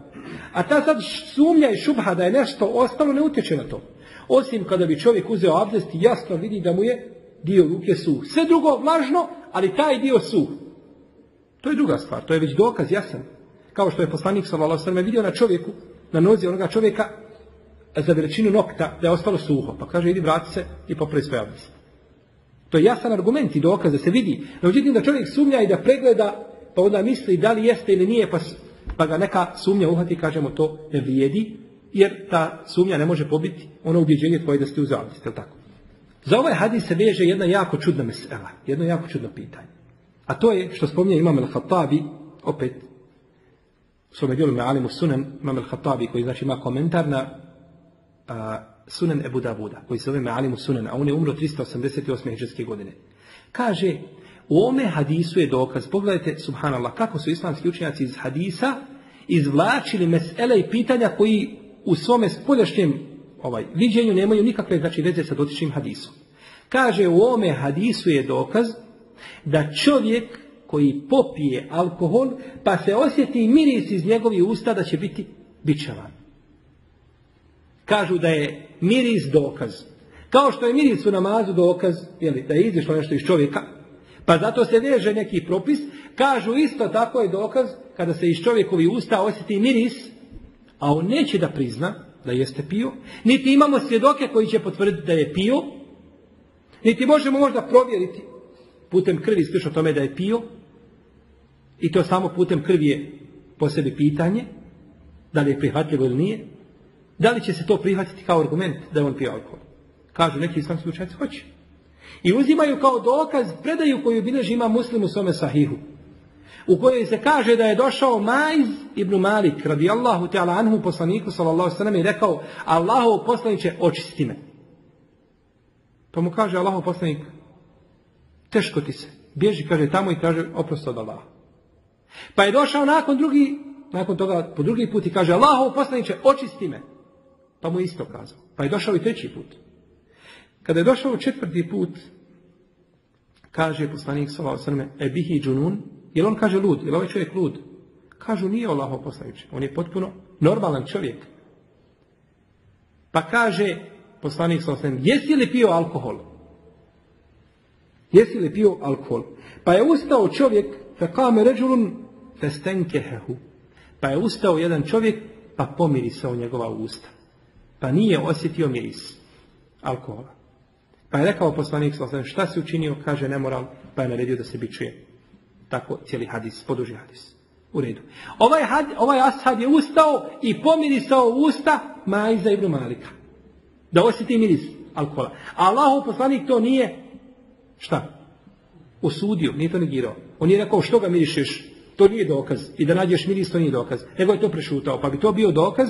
A ta sad sumnja i šubha da je nešto ostalo ne utječe na to. Osim kada bi čovjek uzeo abdest i jasno vidi da mu je dio ruke suh. Sve drugo vlažno, ali taj dio suh. To je druga stvar, to je već dokaz jasan. Kao što je poslanik sallallahu vidio na čovjeku, na nozi onoga čovjeka za veličinu nokta da je ostalo suho. Pa kaže, idi vrati se i popravi svoj abdest. To je jasan argument i dokaz da se vidi. No, uđutim da čovjek sumnja i da pregleda, pa onda misli da li jeste ili nije, pa, pa ga neka sumnja uhvati, kažemo to ne vrijedi, jer ta sumnja ne može pobiti ono ubjeđenje tvoje da ste uzeli, je tako? Za ovaj hadis se veže jedna jako čudna mesela, jedno jako čudno pitanje. A to je što spominje Imam al-Khattabi, opet, u svome dijelu me alimu sunan, Imam al-Khattabi koji znači ima komentar na a, sunan Ebu Davuda, koji se zove Me'alimu sunan, a on je umro 388. hijđarske godine. Kaže, u ome hadisu je dokaz, pogledajte, subhanallah, kako su islamski učenjaci iz hadisa izvlačili mesele i pitanja koji u svome spoljašnjem ovaj, viđenju nemaju nikakve znači, veze sa dotičnim hadisom. Kaže u ome hadisu je dokaz da čovjek koji popije alkohol pa se osjeti miris iz njegovih usta da će biti bičevan. Kažu da je miris dokaz. Kao što je miris u namazu dokaz, jeli, da je izišlo nešto iz čovjeka, pa zato se veže neki propis, kažu isto tako je dokaz kada se iz čovjekovi usta osjeti miris, a on neće da prizna da jeste pio, niti imamo svjedoke koji će potvrditi da je pio, niti možemo možda provjeriti putem krvi o tome da je pio, i to samo putem krvi je po sebi pitanje, da li je prihvatljivo ili nije, da li će se to prihvatiti kao argument da je on pio alkohol. Kažu neki islamski učenjaci hoće. I uzimaju kao dokaz predaju koju bilježi ima muslim u svome sahihu. U kojoj se kaže da je došao Majz ibn Malik radijallahu ta'ala anhu poslaniku sallallahu sallam i rekao Allahov poslaniće očisti me. Pa mu kaže Allahov poslanik teško ti se. Bježi kaže tamo i kaže oprost od Allaha. Pa je došao nakon drugi, nakon toga po drugi put i kaže Allahov poslaniće očisti me. Pa mu isto kazao. Pa je došao i treći put. Kada je došao četvrti put, kaže poslanik sallallahu alejhi ve bihi džunun, jel on kaže lud, jel ovaj čovjek lud? Kažu nije Allahov poslaniče, on je potpuno normalan čovjek. Pa kaže poslanik sallallahu alejhi jesi li pio alkohol? Jesi li pio alkohol? Pa je ustao čovjek, fa kame ređulun festenkehehu. Pa je ustao jedan čovjek, pa pomirisao njegova usta. Pa nije osjetio miris alkohola. Pa je rekao poslanik šta si učinio, kaže nemoral, pa je naredio da se bičuje. Tako cijeli hadis, poduži hadis. U redu. Ovaj, had, ovaj ashab je ustao i pomirisao usta Majza ibn Malika. Da osjeti miris alkohola. A Allahov poslanik to nije šta? Osudio, nije to negirao. On je rekao što ga mirišeš, to nije dokaz. I da nađeš miris, to nije dokaz. Nego je to prešutao. Pa bi to bio dokaz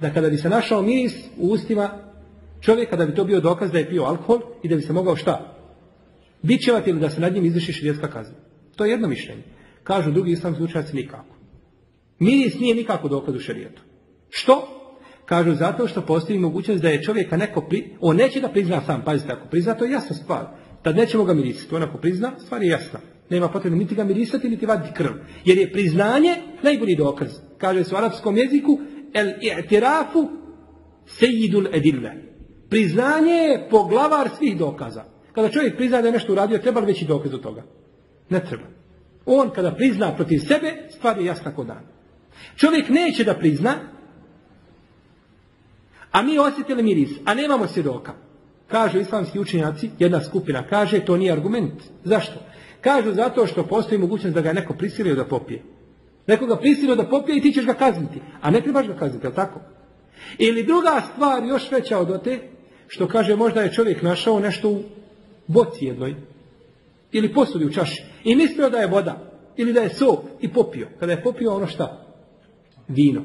da kada bi se našao miris u ustima čovjeka, da bi to bio dokaz da je pio alkohol i da bi se mogao šta? Bićevati ili da se nad njim izvrši širijetska kazna. To je jedno mišljenje. Kažu drugi islamski učenjaci nikako. Miris nije nikako dokaz u šerijetu. Što? Kažu zato što postoji mogućnost da je čovjeka neko pri... On neće da prizna sam, pazite, ako prizna, to je jasna stvar. Tad nećemo ga mirisati. On ako prizna, stvar je jasna. Nema potrebe niti ga mirisati, niti vaditi krv. Jer je priznanje najbolji dokaz. Kaže se u arapskom jeziku el i'tirafu sejidul edille. Priznanje je poglavar svih dokaza. Kada čovjek prizna da je nešto uradio, treba li veći dokaz od toga? Ne treba. On kada prizna protiv sebe, stvar je jasna kod dan. Čovjek neće da prizna, a mi osjetili miris, a nemamo svjedoka. Kažu islamski učenjaci, jedna skupina kaže, to nije argument. Zašto? Kažu zato što postoji mogućnost da ga neko prisilio da popije. Neko ga prisilio da popije i ti ćeš ga kazniti. A ne trebaš ga kazniti, je tako? Ili druga stvar još veća od te, što kaže možda je čovjek našao nešto u boci jednoj. Ili posudi u čaši. I mislio da je voda. Ili da je sok. I popio. Kada je popio ono šta? Vino.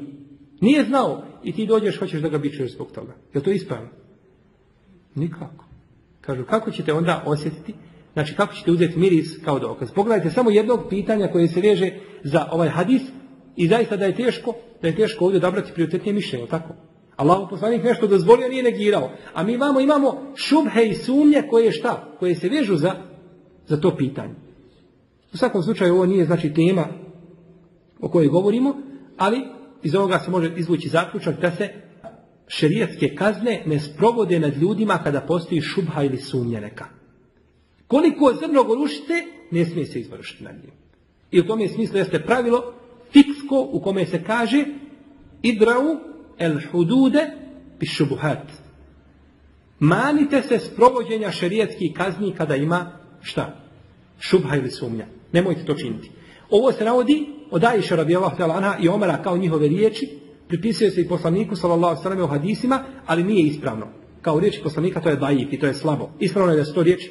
Nije znao. I ti dođeš, hoćeš da ga bičuješ zbog toga. Je to ispravno? Nikako. Kažu, kako ćete onda osjetiti Znači kako ćete uzeti miris kao dokaz? Pogledajte samo jednog pitanja koje se veže za ovaj hadis i zaista da je teško, da je teško ovdje odabrati prioritetnije mišljenje, tako? Allah poslanik nešto dozvolio, nije negirao. A mi vamo imamo šubhe i sumnje koje šta? Koje se vežu za, za to pitanje. U svakom slučaju ovo nije znači tema o kojoj govorimo, ali iz ovoga se može izvući zaključak da se šerijatske kazne ne sprovode nad ljudima kada postoji šubha ili sumnja neka. Koliko zrno gorušite, ne smije se izvršiti na njim. I u tome smislu jeste pravilo fiksko u kome se kaže idrau el hudude pi šubuhat. Manite se s provođenja šerijetskih kazni kada ima šta? Šubha ili sumnja. Nemojte to činiti. Ovo se navodi od Aisha radijallahu anha i Omara kao njihove riječi. Pripisuje se i poslaniku sallallahu sallam u hadisima, ali nije ispravno. Kao riječi poslanika to je daif i to je slabo. Ispravno je da su to riječi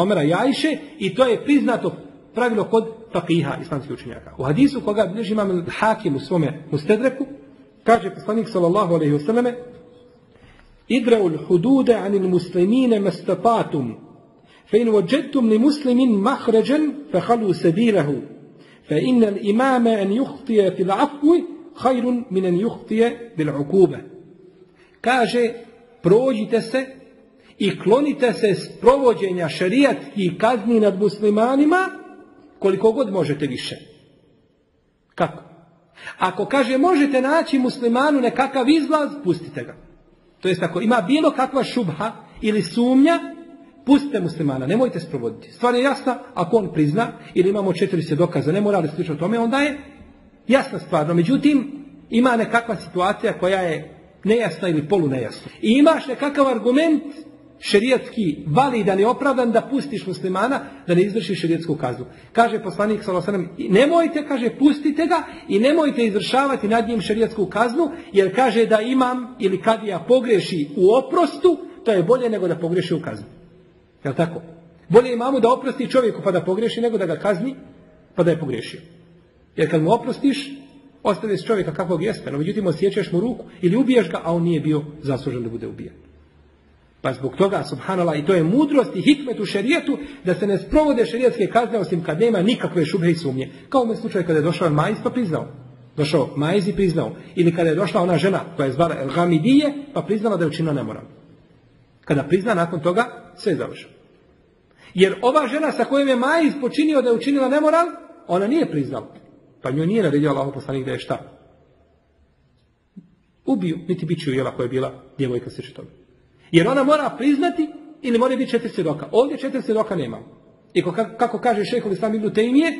Omera i Ajše i to je priznato pravilo kod fakiha islamskih učenjaka. U hadisu koga bilježi imam Hakim u svome mustedreku, kaže poslanik sallallahu alaihi wasallam idra'u l-hudude anil muslimine mastatatum فإن وجدتم لمسلم مخرجا فخلوا سبيله فإن الإمام أن يخطي في العفو خير من أن يخطي بالعقوبة kaže prođite se i klonite se s provođenja šerijatskih kazni nad muslimanima koliko god možete više. Kako? Ako kaže možete naći muslimanu nekakav izlaz, pustite ga. To jest ako ima bilo kakva šubha ili sumnja, pustite muslimana, nemojte sprovoditi. Stvar je jasna, ako on prizna ili imamo četiri se dokaza, ne mora li slično tome, onda je jasna stvar. No, međutim, ima nekakva situacija koja je nejasna ili polunejasna. I imaš nekakav argument šerijatski validan i opravdan da pustiš muslimana da ne izvrši šerijetsku kaznu. Kaže poslanik sallallahu nemojte, kaže, pustite ga i nemojte izvršavati nad njim šerijatsku kaznu, jer kaže da imam ili kad ja pogreši u oprostu, to je bolje nego da pogreši u kaznu. Jel tako? Bolje imamo da oprosti čovjeku pa da pogreši nego da ga kazni pa da je pogriješio. Jer kad mu oprostiš, ostaviš čovjeka kakvog jeste, no međutim osjećaš mu ruku ili ubiješ ga, a on nije bio zaslužen da bude ubijen. Pa zbog toga, subhanallah, i to je mudrost i hikmet u šerijetu, da se ne sprovode šerijetske kazne osim kad nema nikakve šubhe i sumnje. Kao u slučaju kada je došao Majz pa priznao. Došao Majz i priznao. Ili kada je došla ona žena koja je zvala El Gamidije pa priznala da je učinila nemoral. Kada prizna nakon toga, sve je završeno. Jer ova žena sa kojom je Majz počinio da je učinila nemoral, ona nije priznala. Pa njoj nije naredio Allah poslanik da je šta? Ubiju, niti biću jela koja je bila djevojka sliče toga. Jer ona mora priznati ili mora biti četiri svjedoka. Ovdje četiri svjedoka nema. I kako kaže šehovi Islam Ibn Tejmije,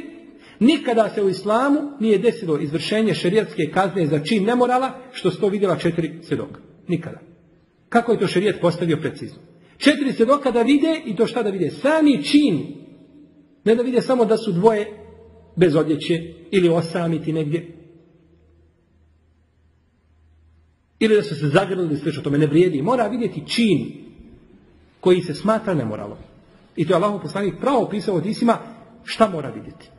nikada se u islamu nije desilo izvršenje šerijatske kazne za čin nemorala što sto vidjela četiri svjedoka. Nikada. Kako je to šerijat postavio precizno? Četiri svjedoka da vide i to šta da vide? Sami čin. Ne da vide samo da su dvoje bez odjeće ili osamiti negdje. Ili da su se zagrlili slično tome ne vrijedi. Mora vidjeti čin koji se smatra nemoralom. I to je Allah poslanik pravo opisao od isima šta mora vidjeti.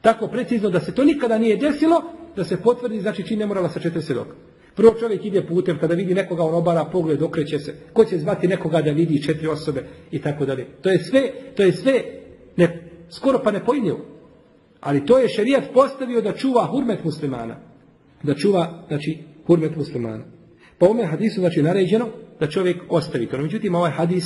Tako precizno da se to nikada nije desilo, da se potvrdi znači čin nemorala sa četiri svjedoka. Prvo čovjek ide putem, kada vidi nekoga on obara pogled, okreće se. Ko će zvati nekoga da vidi četiri osobe i tako dalje. To je sve, to je sve ne, skoro pa nepojmljivo. Ali to je šerijat postavio da čuva hurmet muslimana. Da čuva, znači, hurmet muslimana. Po ovome hadisu, znači, naređeno da čovjek ostavi to. Međutim, ovaj hadis,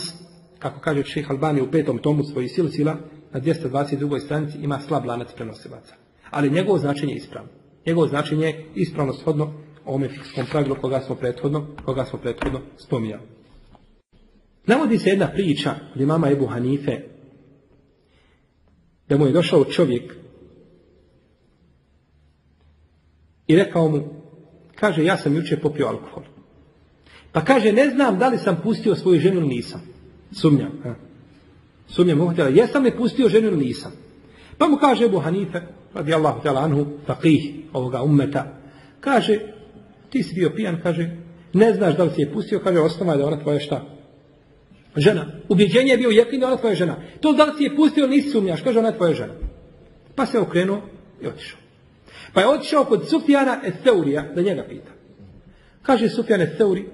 kako kaže šeha Albani u petom tomu svoji silu sila, na 222. stranici ima slab lanac prenosilaca. Ali njegovo značenje je ispravno. Njegovo značenje je ispravno shodno ovome fikskom pravilu koga smo prethodno, koga smo prethodno spominjali. Navodi se jedna priča od imama Ebu Hanife da mu je došao čovjek i rekao mu, kaže, ja sam jučer popio alkohol. Pa kaže, ne znam da li sam pustio svoju ženu ili nisam. Sumnjam. Ha? Sumnjam, htjela, jesam li pustio ženu ili nisam. Pa mu kaže Ebu Hanife, radijallahu ta'ala anhu, faqih ovoga ummeta, kaže, ti si bio pijan, kaže, ne znaš da li si je pustio, kaže, osnova da ona tvoja šta? Žena. Ubjeđenje je bio jekin da ona tvoja žena. To da li si je pustio, nisi sumnjaš, kaže, ona je tvoja žena. Pa se okrenuo i otišao. Pa je otišao kod Sufjana Etheurija da njega pita. Kaže Sufjan Etheuri,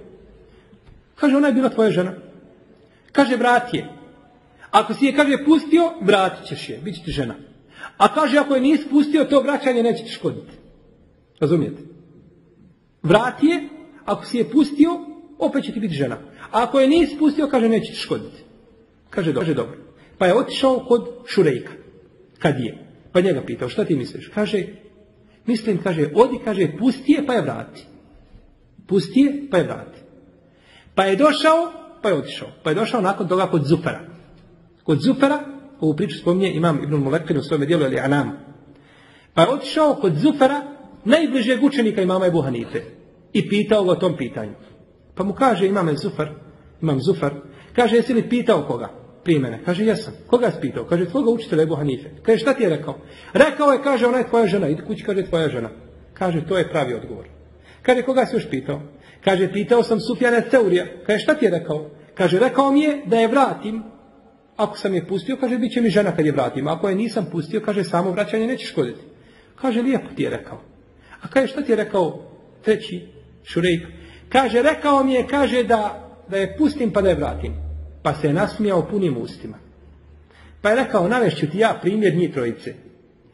kaže, ona je bila tvoja žena. Kaže, vrat je. Ako si je, kaže, pustio, vratit ćeš je, bit će žena. A kaže, ako je nisi pustio, to vraćanje neće ti škoditi. Razumijete? Vrati je, ako si je pustio, opet će ti biti žena. A ako je nisi pustio, kaže, neće ti škoditi. Kaže, dobro. Kaže, dobro. Pa je otišao kod Šurejka. Kad je? Pa njega pitao, šta ti misliš? Kaže, mislim, kaže, odi, kaže, pusti je, pa je vrati. Pusti je, pa je vrati. Pa je došao, pa je otišao. Pa je došao nakon toga kod Zufera. Kod Zufera, ovu priču spominje imam Ibn Mulekir u svome dijelu, ali Anam. Pa je otišao kod Zufera, najbližeg učenika imama Ebu Hanife. I pitao ga o tom pitanju. Pa mu kaže imam Zufar, imam Zufar, kaže jesi li pitao koga? Prije mene. Kaže jesam. Koga si pitao? Kaže tvoga učitelja Ebu Hanife. Kaže šta ti je rekao? Rekao je, kaže ona je tvoja žena. Idi kući, kaže tvoja žena. Kaže to je pravi odgovor. Kaže koga si još pitao? Kaže pitao sam Sufjana Teurija. Kaže šta ti je rekao? Kaže rekao mi je da je vratim. Ako sam je pustio, kaže bit će mi žena kad je vratim. Ako je nisam pustio, kaže samo vraćanje neće škoditi. Kaže lijepo ti je rekao. A kaže šta ti je rekao treći šurejk? Kaže rekao mi je, kaže da, da je pustim pa da je vratim. Pa se je nasmijao punim ustima. Pa je rekao, navešću ti ja primjer njih trojice.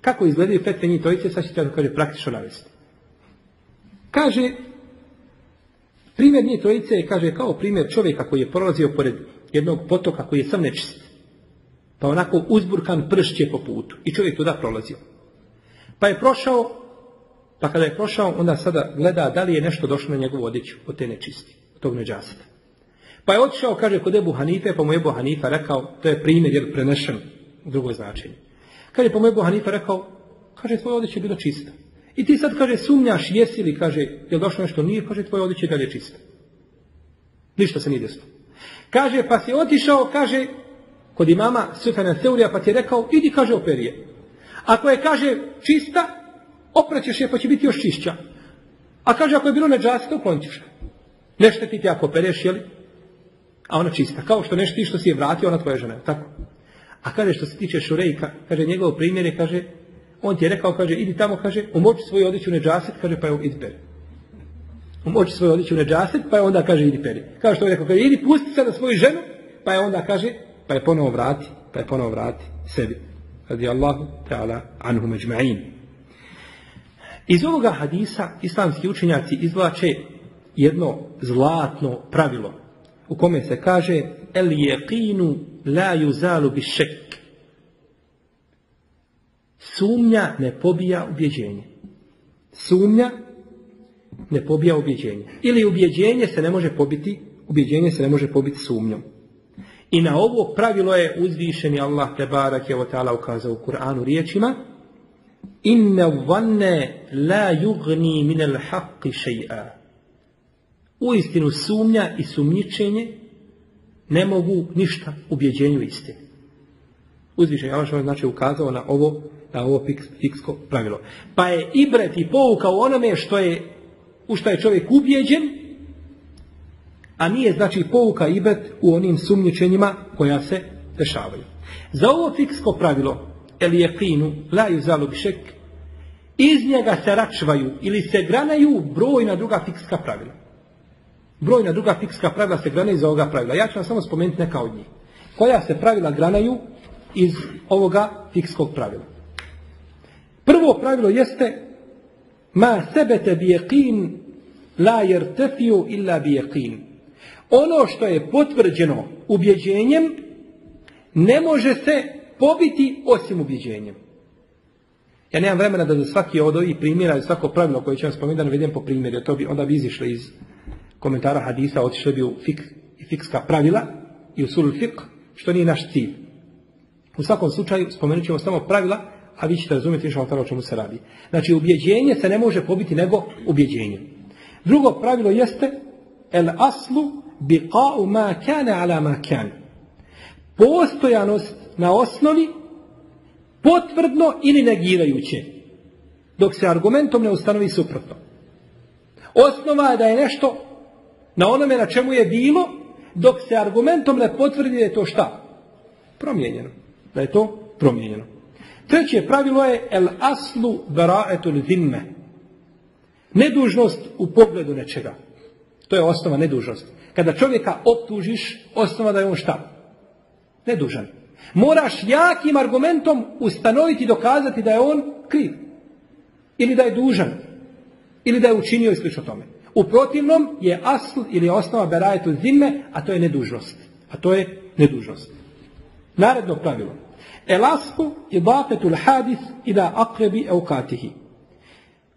Kako izgledaju fetve njih trojice, sad ću ti kaže praktično navesti. Kaže, Primjer njih trojice je, kaže, kao primjer čovjeka koji je prolazio pored jednog potoka koji je sam nečist. Pa onako uzburkan pršće po putu. I čovjek tuda prolazio. Pa je prošao, pa kada je prošao, onda sada gleda da li je nešto došlo na njegovu odjeću od te nečisti, od tog neđasita. Pa je otišao, kaže, kod Ebu Hanife, pa mu Ebu Hanifa rekao, to je primjer, jer prenešen drugo značenje. Kaže, pa mu Ebu Hanifa rekao, kaže, tvoje odjeće je bilo čisto. I ti sad, kaže, sumnjaš, jesi li, kaže, je došlo nešto nije, kaže, tvoje odjeće je dalje čisto. Ništa se nije desilo. Kaže, pa si otišao, kaže, kod imama Sufjana Seurija, pa ti je rekao, idi, kaže, operije. Ako je, kaže, čista, opraćeš je, pa će biti još čišća. A kaže, ako je bilo neđasito, uklonit ćeš. Ne šteti ti ako opereš, jeli? A ona čista. Kao što nešto ti što si je vratio, ona tvoja žena. Tako. A kaže, što se tiče Šurejka, kaže, njegov primjer je, kaže, on ti je rekao, kaže, idi tamo, kaže, umoči svoju odjeću u neđaset, kaže, pa je idi peri. Umoči svoju odjeću u neđaset, pa je onda, kaže, idi peri. Kaže što je rekao, kaže, idi pusti se na svoju ženu, pa je onda, kaže, pa je ponovo vrati, pa je ponovo vrati sebi. Radi Allahu ta'ala anhu međma'in. Iz ovoga hadisa islamski učenjaci izvlače jedno zlatno pravilo u kome se kaže el jeqinu la yuzalu bi šek. Sumnja ne pobija ubjeđenje. Sumnja ne pobija ubjeđenje. Ili ubjeđenje se ne može pobiti, ubjeđenje se ne može pobiti sumnjom. I na ovo pravilo je uzvišeni Allah te barak je ta'ala ukazao u Kur'anu riječima Inna vanne la yugni min al haqqi shay'a. U istinu sumnja i sumnjičenje ne mogu ništa ubjeđenju istine. Allah što znači ukazao na ovo na ovo fiksko pravilo. Pa je ibret i pouka u onome što je u što je čovjek ubjeđen a nije znači pouka ibet u onim sumnjičenjima koja se dešavaju. Za ovo fiksko pravilo, el jeqinu, la yuzalu bišek, iz njega se račvaju ili se granaju brojna druga fikska pravila. Brojna druga fikska pravila se granaju za ovoga pravila. Ja ću vam samo spomenuti neka od njih. Koja se pravila granaju iz ovoga fikskog pravila. Prvo pravilo jeste ma sebete bi jeqin la jertefiju illa bi jeqin ono što je potvrđeno ubjeđenjem ne može se pobiti osim ubjeđenjem. Ja nemam vremena da za svaki od ovih primjera i svako pravilo koje ću vam spomenuti da vidim po primjeru, to bi onda bi izišli iz komentara hadisa, otišli bi u fik, fikska pravila i u sul fik, što nije naš cilj. U svakom slučaju spomenut ćemo samo pravila, a vi ćete razumjeti više o čemu se radi. Znači, ubjeđenje se ne može pobiti nego ubjeđenje. Drugo pravilo jeste el aslu biqa'u ma kana ala ma kan. Postojanost na osnovi potvrdno ili negirajuće. Dok se argumentom ne ustanovi suprotno. Osnova je da je nešto na onome na čemu je bilo, dok se argumentom ne potvrdi da je to šta? Promijenjeno. Da je to promijenjeno. Treće pravilo je el aslu bara'etul zimme. Nedužnost u pogledu nečega. To je osnova nedužnosti. Kada čovjeka optužiš, osnova da je on šta? Nedužan. Moraš jakim argumentom ustanoviti i dokazati da je on kriv. Ili da je dužan. Ili da je učinio i slično tome. U protivnom je asl ili osnova berajetu zime, a to je nedužnost. A to je nedužnost. Naredno pravilo. Elasku i bafetul hadis i da akrebi eukatihi.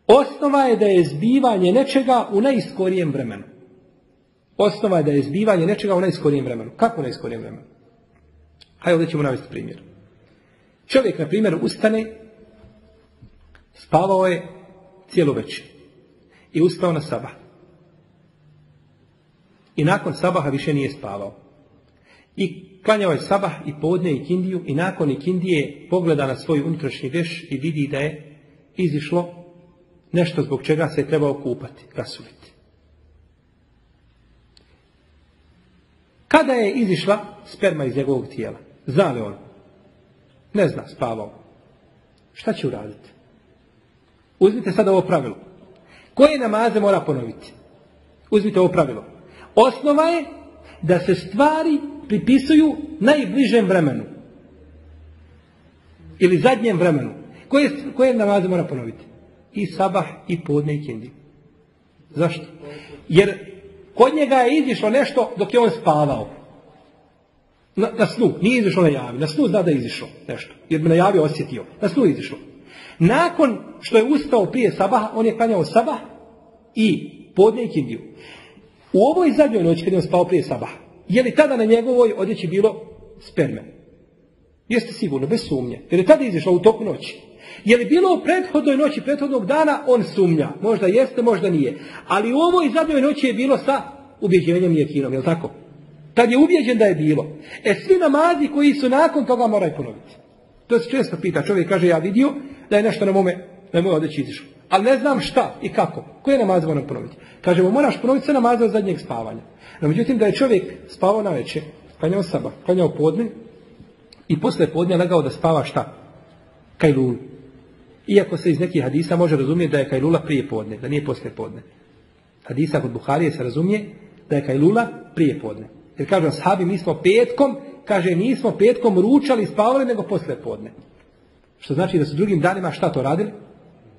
Osnova je da je zbivanje nečega u najskorijem vremenu. Osnova je da je zbivanje nečega u najskorijem vremenu. Kako u najskorijem vremenu? Hajde ovdje ćemo navesti primjer. Čovjek, na primjer, ustane, spavao je cijelu večer i ustao na sabah. I nakon sabaha više nije spavao. I klanjao je sabah i podne i kindiju i nakon kindije pogleda na svoj unutrašnji veš i vidi da je izišlo nešto zbog čega se je trebao kupati, rasuliti. Kada je izišla sperma iz njegovog tijela? Zna li on? Ne zna, spavao. Šta će uraditi? Uzmite sada ovo pravilo. Koje namaze mora ponoviti? Uzmite ovo pravilo. Osnova je da se stvari pripisuju najbližem vremenu. Ili zadnjem vremenu. Koje, koje namaze mora ponoviti? I sabah, i podne, i kendi. Zašto? Jer Kod njega je izišlo nešto dok je on spavao. Na, na snu, nije izišlo na javi. Na snu zna da je izišlo nešto. Jer bi na javi osjetio. Na snu je izišlo. Nakon što je ustao prije sabaha, on je klanjao sabah i podne i kindiju. U ovoj zadnjoj noći kad je on spao prije sabaha, je li tada na njegovoj odjeći bilo sperme? Jeste sigurno, bez sumnje. Jer je tada izišao u toku noći. Je li bilo u prethodnoj noći, prethodnog dana, on sumnja. Možda jeste, možda nije. Ali u ovoj zadnjoj noći je bilo sa ubjeđenjem i jekinom, je li tako? Tad je ubjeđen da je bilo. E svi namazi koji su nakon toga moraju ponoviti. To se često pita. Čovjek kaže ja vidio da je nešto na mome, na moj odeći izišlo. Ali ne znam šta i kako. Koje namaze moram ponoviti? Kažemo, moraš ponoviti sve namaze od zadnjeg spavanja. No međutim, da je čovjek spavao na večer, klanjao saba, klanjao podne i posle podne legao da spava šta? Kajlulu. Iako se iz nekih hadisa može razumjeti da je Kajlula prije podne, da nije posle podne. Hadisa kod Buharije se razumije da je Kajlula prije podne. Jer kažu sahabi, mi smo petkom, kaže nismo petkom ručali spavali nego posle podne. Što znači da su drugim danima šta to radili?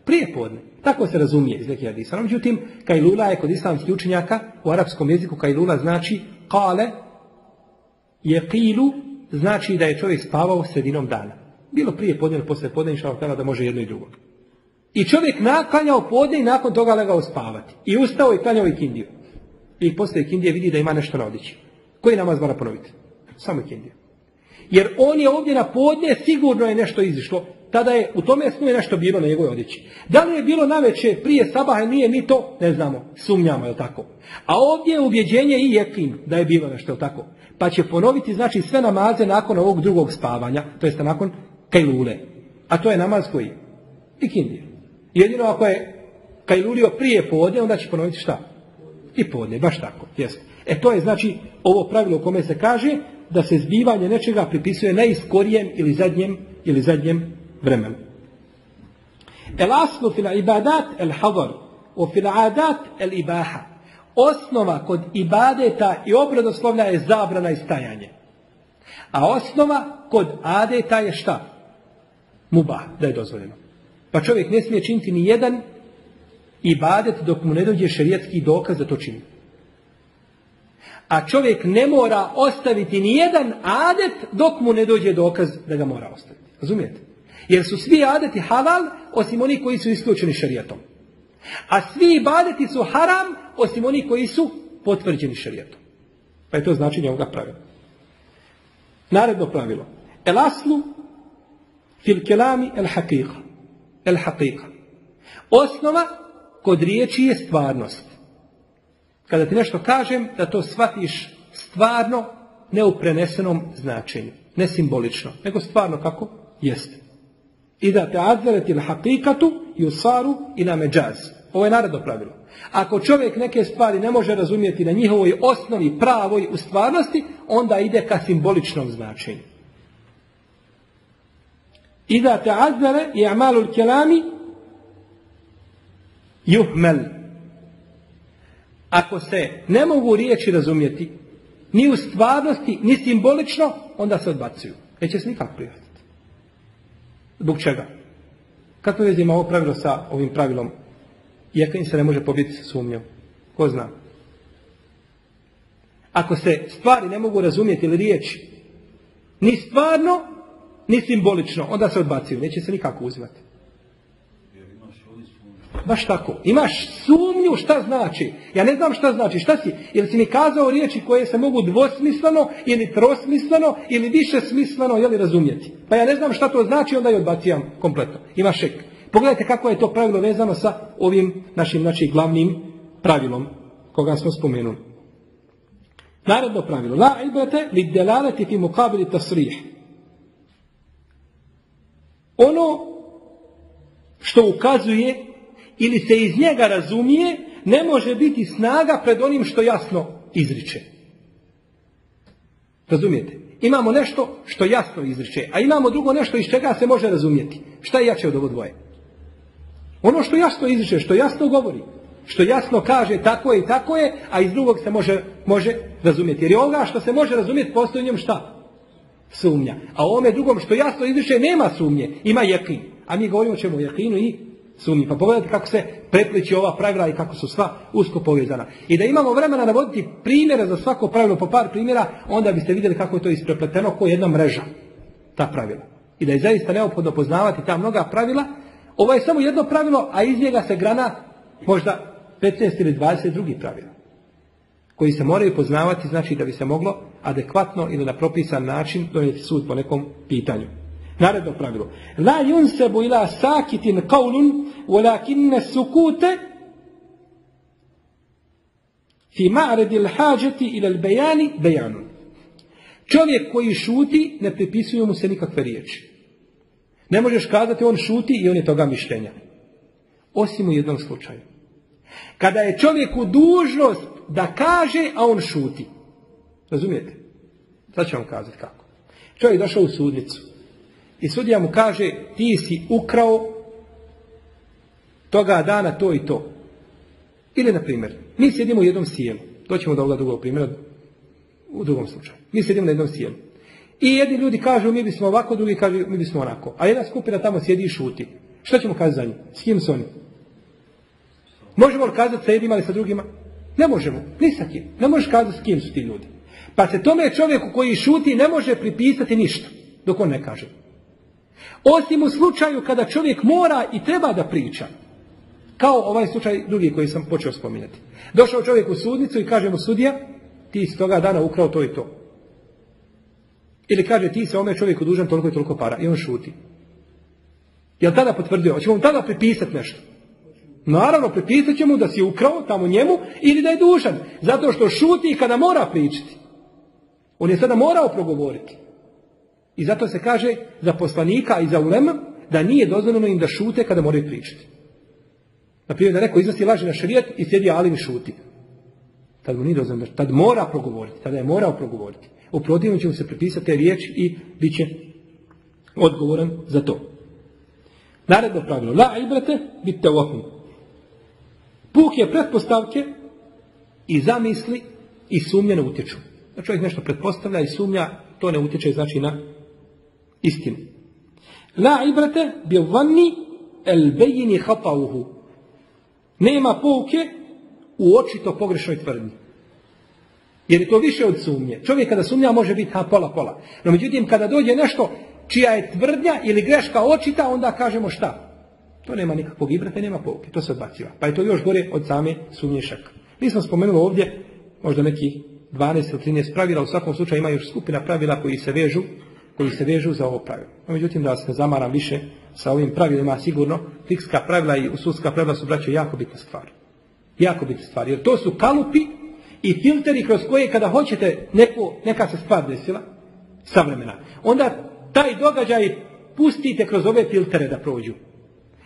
Prije podne. Tako se razumije iz nekih hadisa. Međutim, Kajlula je kod islamskih učenjaka u arapskom jeziku Kajlula znači kale je kilu znači da je čovjek spavao sredinom dana. Bilo prije podne ili posle podne da može jedno i drugo. I čovjek naklanjao podne i nakon toga legao spavati. I ustao i klanjao i kindiju. I posle kindije vidi da ima nešto na odjeći. Koji namaz mora ponoviti? Samo kindija. Jer on je ovdje na podne, sigurno je nešto izišlo. Tada je, u tome snu nešto bilo na njegovoj odjeći. Da li je bilo naveče prije sabaha, nije mi to, ne znamo, sumnjamo, je tako? A ovdje je ubjeđenje i jekin da je bilo nešto, je tako? Pa će ponoviti, znači, sve namaze nakon ovog drugog spavanja, to jest nakon kajlule. A to je namaz koji? I kindija. Jedino ako je kajlulio prije podne, onda će ponoviti šta? I podne, baš tako, jeste. E to je znači ovo pravilo u kome se kaže da se zbivanje nečega pripisuje najiskorijem ili zadnjem ili zadnjem vremenu. El aslu fil ibadat el hadar, o fil adat el ibaha. Osnova kod ibadeta i obradoslovlja je zabrana i stajanje. A osnova kod adeta je šta? Mubah, da je dozvoljeno. Pa čovjek ne smije činiti ni jedan ibadet dok mu ne dođe šerijetski dokaz da to čini. A čovjek ne mora ostaviti ni jedan adet dok mu ne dođe dokaz da ga mora ostaviti. Razumijete? Jer su svi adeti halal osim oni koji su isključeni šarijetom. A svi ibadeti su haram osim oni koji su potvrđeni šarijetom. Pa je to značenje ovoga pravila. Naredno pravilo. El aslu fil kelami el haqiqa. El haqiqa. Osnova kod riječi je stvarnost. Kada ti nešto kažem, da to shvatiš stvarno, ne u prenesenom značenju. Ne simbolično, nego stvarno kako jeste. I da te advereti il hakikatu i i na međaz. Ovo je naredno pravilo. Ako čovjek neke stvari ne može razumjeti na njihovoj osnovi pravoj u stvarnosti, onda ide ka simboličnom značenju. I da te azvere i amalul kelami juhmel ako se ne mogu riječi razumjeti, ni u stvarnosti, ni simbolično, onda se odbacuju. Neće se nikako prihvatiti. Zbog čega? Kako vezi ima ovo pravilo sa ovim pravilom? Iako im se ne može pobiti sumnjom. Ko zna? Ako se stvari ne mogu razumjeti ili riječi, ni stvarno, ni simbolično, onda se odbacuju. Neće se nikako uzimati. Baš tako. Imaš sumnju šta znači. Ja ne znam šta znači. Šta si? Jel si mi kazao riječi koje se mogu dvosmisleno ili trosmisleno ili više smisleno jeli razumjeti. Pa ja ne znam šta to znači, onda je odbacijam kompletno. Ima šek. Pogledajte kako je to pravilo vezano sa ovim našim znači, glavnim pravilom koga smo spomenuli. Naredno pravilo. La ibrate li delaleti fi mukabili tasrih. Ono što ukazuje ili se iz njega razumije, ne može biti snaga pred onim što jasno izriče. Razumijete? Imamo nešto što jasno izriče, a imamo drugo nešto iz čega se može razumjeti. Šta je jače od ovo dvoje? Ono što jasno izriče, što jasno govori, što jasno kaže tako je i tako je, a iz drugog se može, može razumjeti. Jer je ovoga što se može razumjeti, postoji u šta? Sumnja. A ovome drugom što jasno izriče, nema sumnje, ima jekin. A mi govorimo o čemu? Jekinu i sumnji. Pa pogledajte kako se prepliči ova pravila i kako su sva usko povezana. I da imamo vremena navoditi primjere za svako pravilo po par primjera, onda biste vidjeli kako je to isprepleteno ko jedna mreža. Ta pravila. I da je zaista neophodno poznavati ta mnoga pravila. Ovo je samo jedno pravilo, a iz njega se grana možda 15 ili 20 drugih pravila. Koji se moraju poznavati, znači da bi se moglo adekvatno ili na propisan način donijeti sud po nekom pitanju. Naredno pravilo. La yunsebu ila sakitin qawlun, walakinne sukute fi ma'redil hađeti ila bejani bejanu. Čovjek koji šuti, ne pripisuje mu se nikakve riječi. Ne možeš kazati on šuti i on je toga mišljenja. Osim u jednom slučaju. Kada je čovjeku dužnost da kaže, a on šuti. Razumijete? Sad ću vam kazati kako. Čovjek došao u sudnicu. I sudija mu kaže, ti si ukrao toga dana to i to. Ili, na primjer, mi sjedimo u jednom sjelu. Doćemo do ovoga drugog primjera u drugom slučaju. Mi sjedimo na jednom sjelu. I jedni ljudi kažu mi bismo ovako, drugi kažu mi bismo onako. A jedna skupina tamo sjedi i šuti. Što ćemo kazati za njih? S kim su oni? Možemo li kazati sa jednima ili sa drugima? Ne možemo, ni sa kim. Ne možeš kazati s kim su ti ljudi. Pa se tome čovjeku koji šuti ne može pripisati ništa, dok on ne kaže. Osim u slučaju kada čovjek mora i treba da priča. Kao ovaj slučaj drugi koji sam počeo spominjati. Došao čovjek u sudnicu i kaže mu sudija, ti si toga dana ukrao to i to. Ili kaže ti se ome čovjeku dužan toliko i toliko para i on šuti. Jel tada potvrdio? Hoćemo mu tada pripisati nešto? Naravno, pripisat će mu da si ukrao tamo njemu ili da je dužan. Zato što šuti kada mora pričati. On je sada morao progovoriti. I zato se kaže za poslanika i za ulema da nije dozvoljeno im da šute kada moraju pričati. Naprimjer da neko iznosi laži na šarijat i sjedi ali mi šuti. Tad mu nije dozvoljeno. Tad mora progovoriti. Tada je morao progovoriti. U protivnom će mu se pripisati te riječ i bit će odgovoran za to. Naredno pravilo. La ibrate bit te Puk je pretpostavke i zamisli i sumnje ne utječu. Da čovjek nešto pretpostavlja i sumnja, to ne utječe znači na istinu. La ibrate bi vanni el bejini hatauhu. Nema pouke u očito pogrešnoj tvrdnji. Jer je to više od sumnje. Čovjek kada sumnja može biti ha, pola pola. No međutim kada dođe nešto čija je tvrdnja ili greška očita, onda kažemo šta? To nema nikakvog ibrata nema pouke. To se odbaciva. Pa je to još gore od same sumnje šaka. Mi smo spomenuli ovdje možda neki 12 ili 13 pravila. U svakom slučaju ima još skupina pravila koji se vežu koji se vežu za ovo pravilo. No, međutim, da vas ne zamaram više sa ovim pravilima, sigurno, fikska pravila i sudska pravila su, braće, jako bitna stvar. Jako bitna stvar. Jer to su kalupi i filteri kroz koje kada hoćete neko, neka se stvar desila, savremena, onda taj događaj pustite kroz ove filtere da prođu.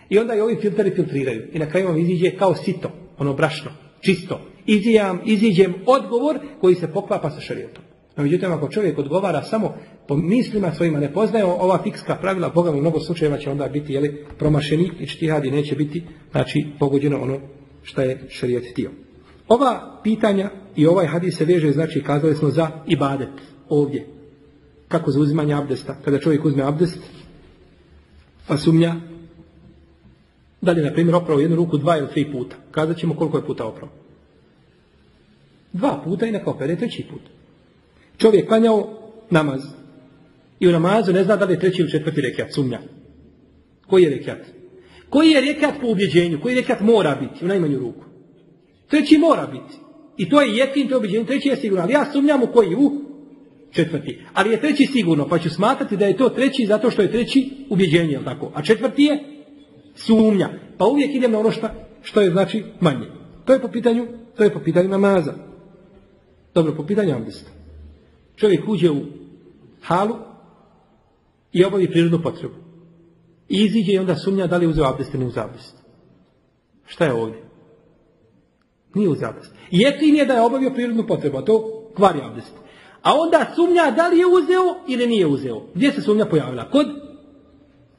I onda i ovi filteri filtriraju. I na kraju vam iziđe kao sito, ono brašno, čisto. Iziđam, iziđem odgovor koji se poklapa sa šarijetom. No, međutim, ako čovjek odgovara samo po mislima svojima, ne poznaje ova fikska pravila, Boga u mnogo slučajeva će onda biti jeli, promašeni i čtihadi neće biti, znači, pogođeno ono što je šarijet htio. Ova pitanja i ovaj hadis se veže, znači, kazali smo za ibadet ovdje. Kako za uzimanje abdesta? Kada čovjek uzme abdest, pa sumnja, da li, na primjer, opravo jednu ruku dva ili tri puta. Kazat ćemo koliko je puta opravo. Dva puta i neka opere treći put. Čovjek klanjao namaz. I u namazu ne zna da li je treći ili četvrti rekat, sumnja. Koji je rekat? Koji je rekat po ubjeđenju? Koji rekat mora biti u najmanju ruku? Treći mora biti. I to je jekin, to je ubjeđenje. Treći je sigurno. Ali ja sumnjam u koji? U četvrti. Ali je treći sigurno, pa ću smatrati da je to treći zato što je treći ubjeđenje, jel tako? A četvrti je sumnja. Pa uvijek idem na ono što, što je znači manje. To je po pitanju, to je po pitanju namaza. Dobro, po pitanju abdesta. Čovjek uđe u halu i obavi prirodnu potrebu. I iziđe i onda sumnja da li je uzeo abdest ili uzeo abdest. Šta je ovdje? Nije uzeo abdest. Je da je obavio prirodnu potrebu, a to kvari abdest. A onda sumnja da li je uzeo ili nije uzeo. Gdje se sumnja pojavila? Kod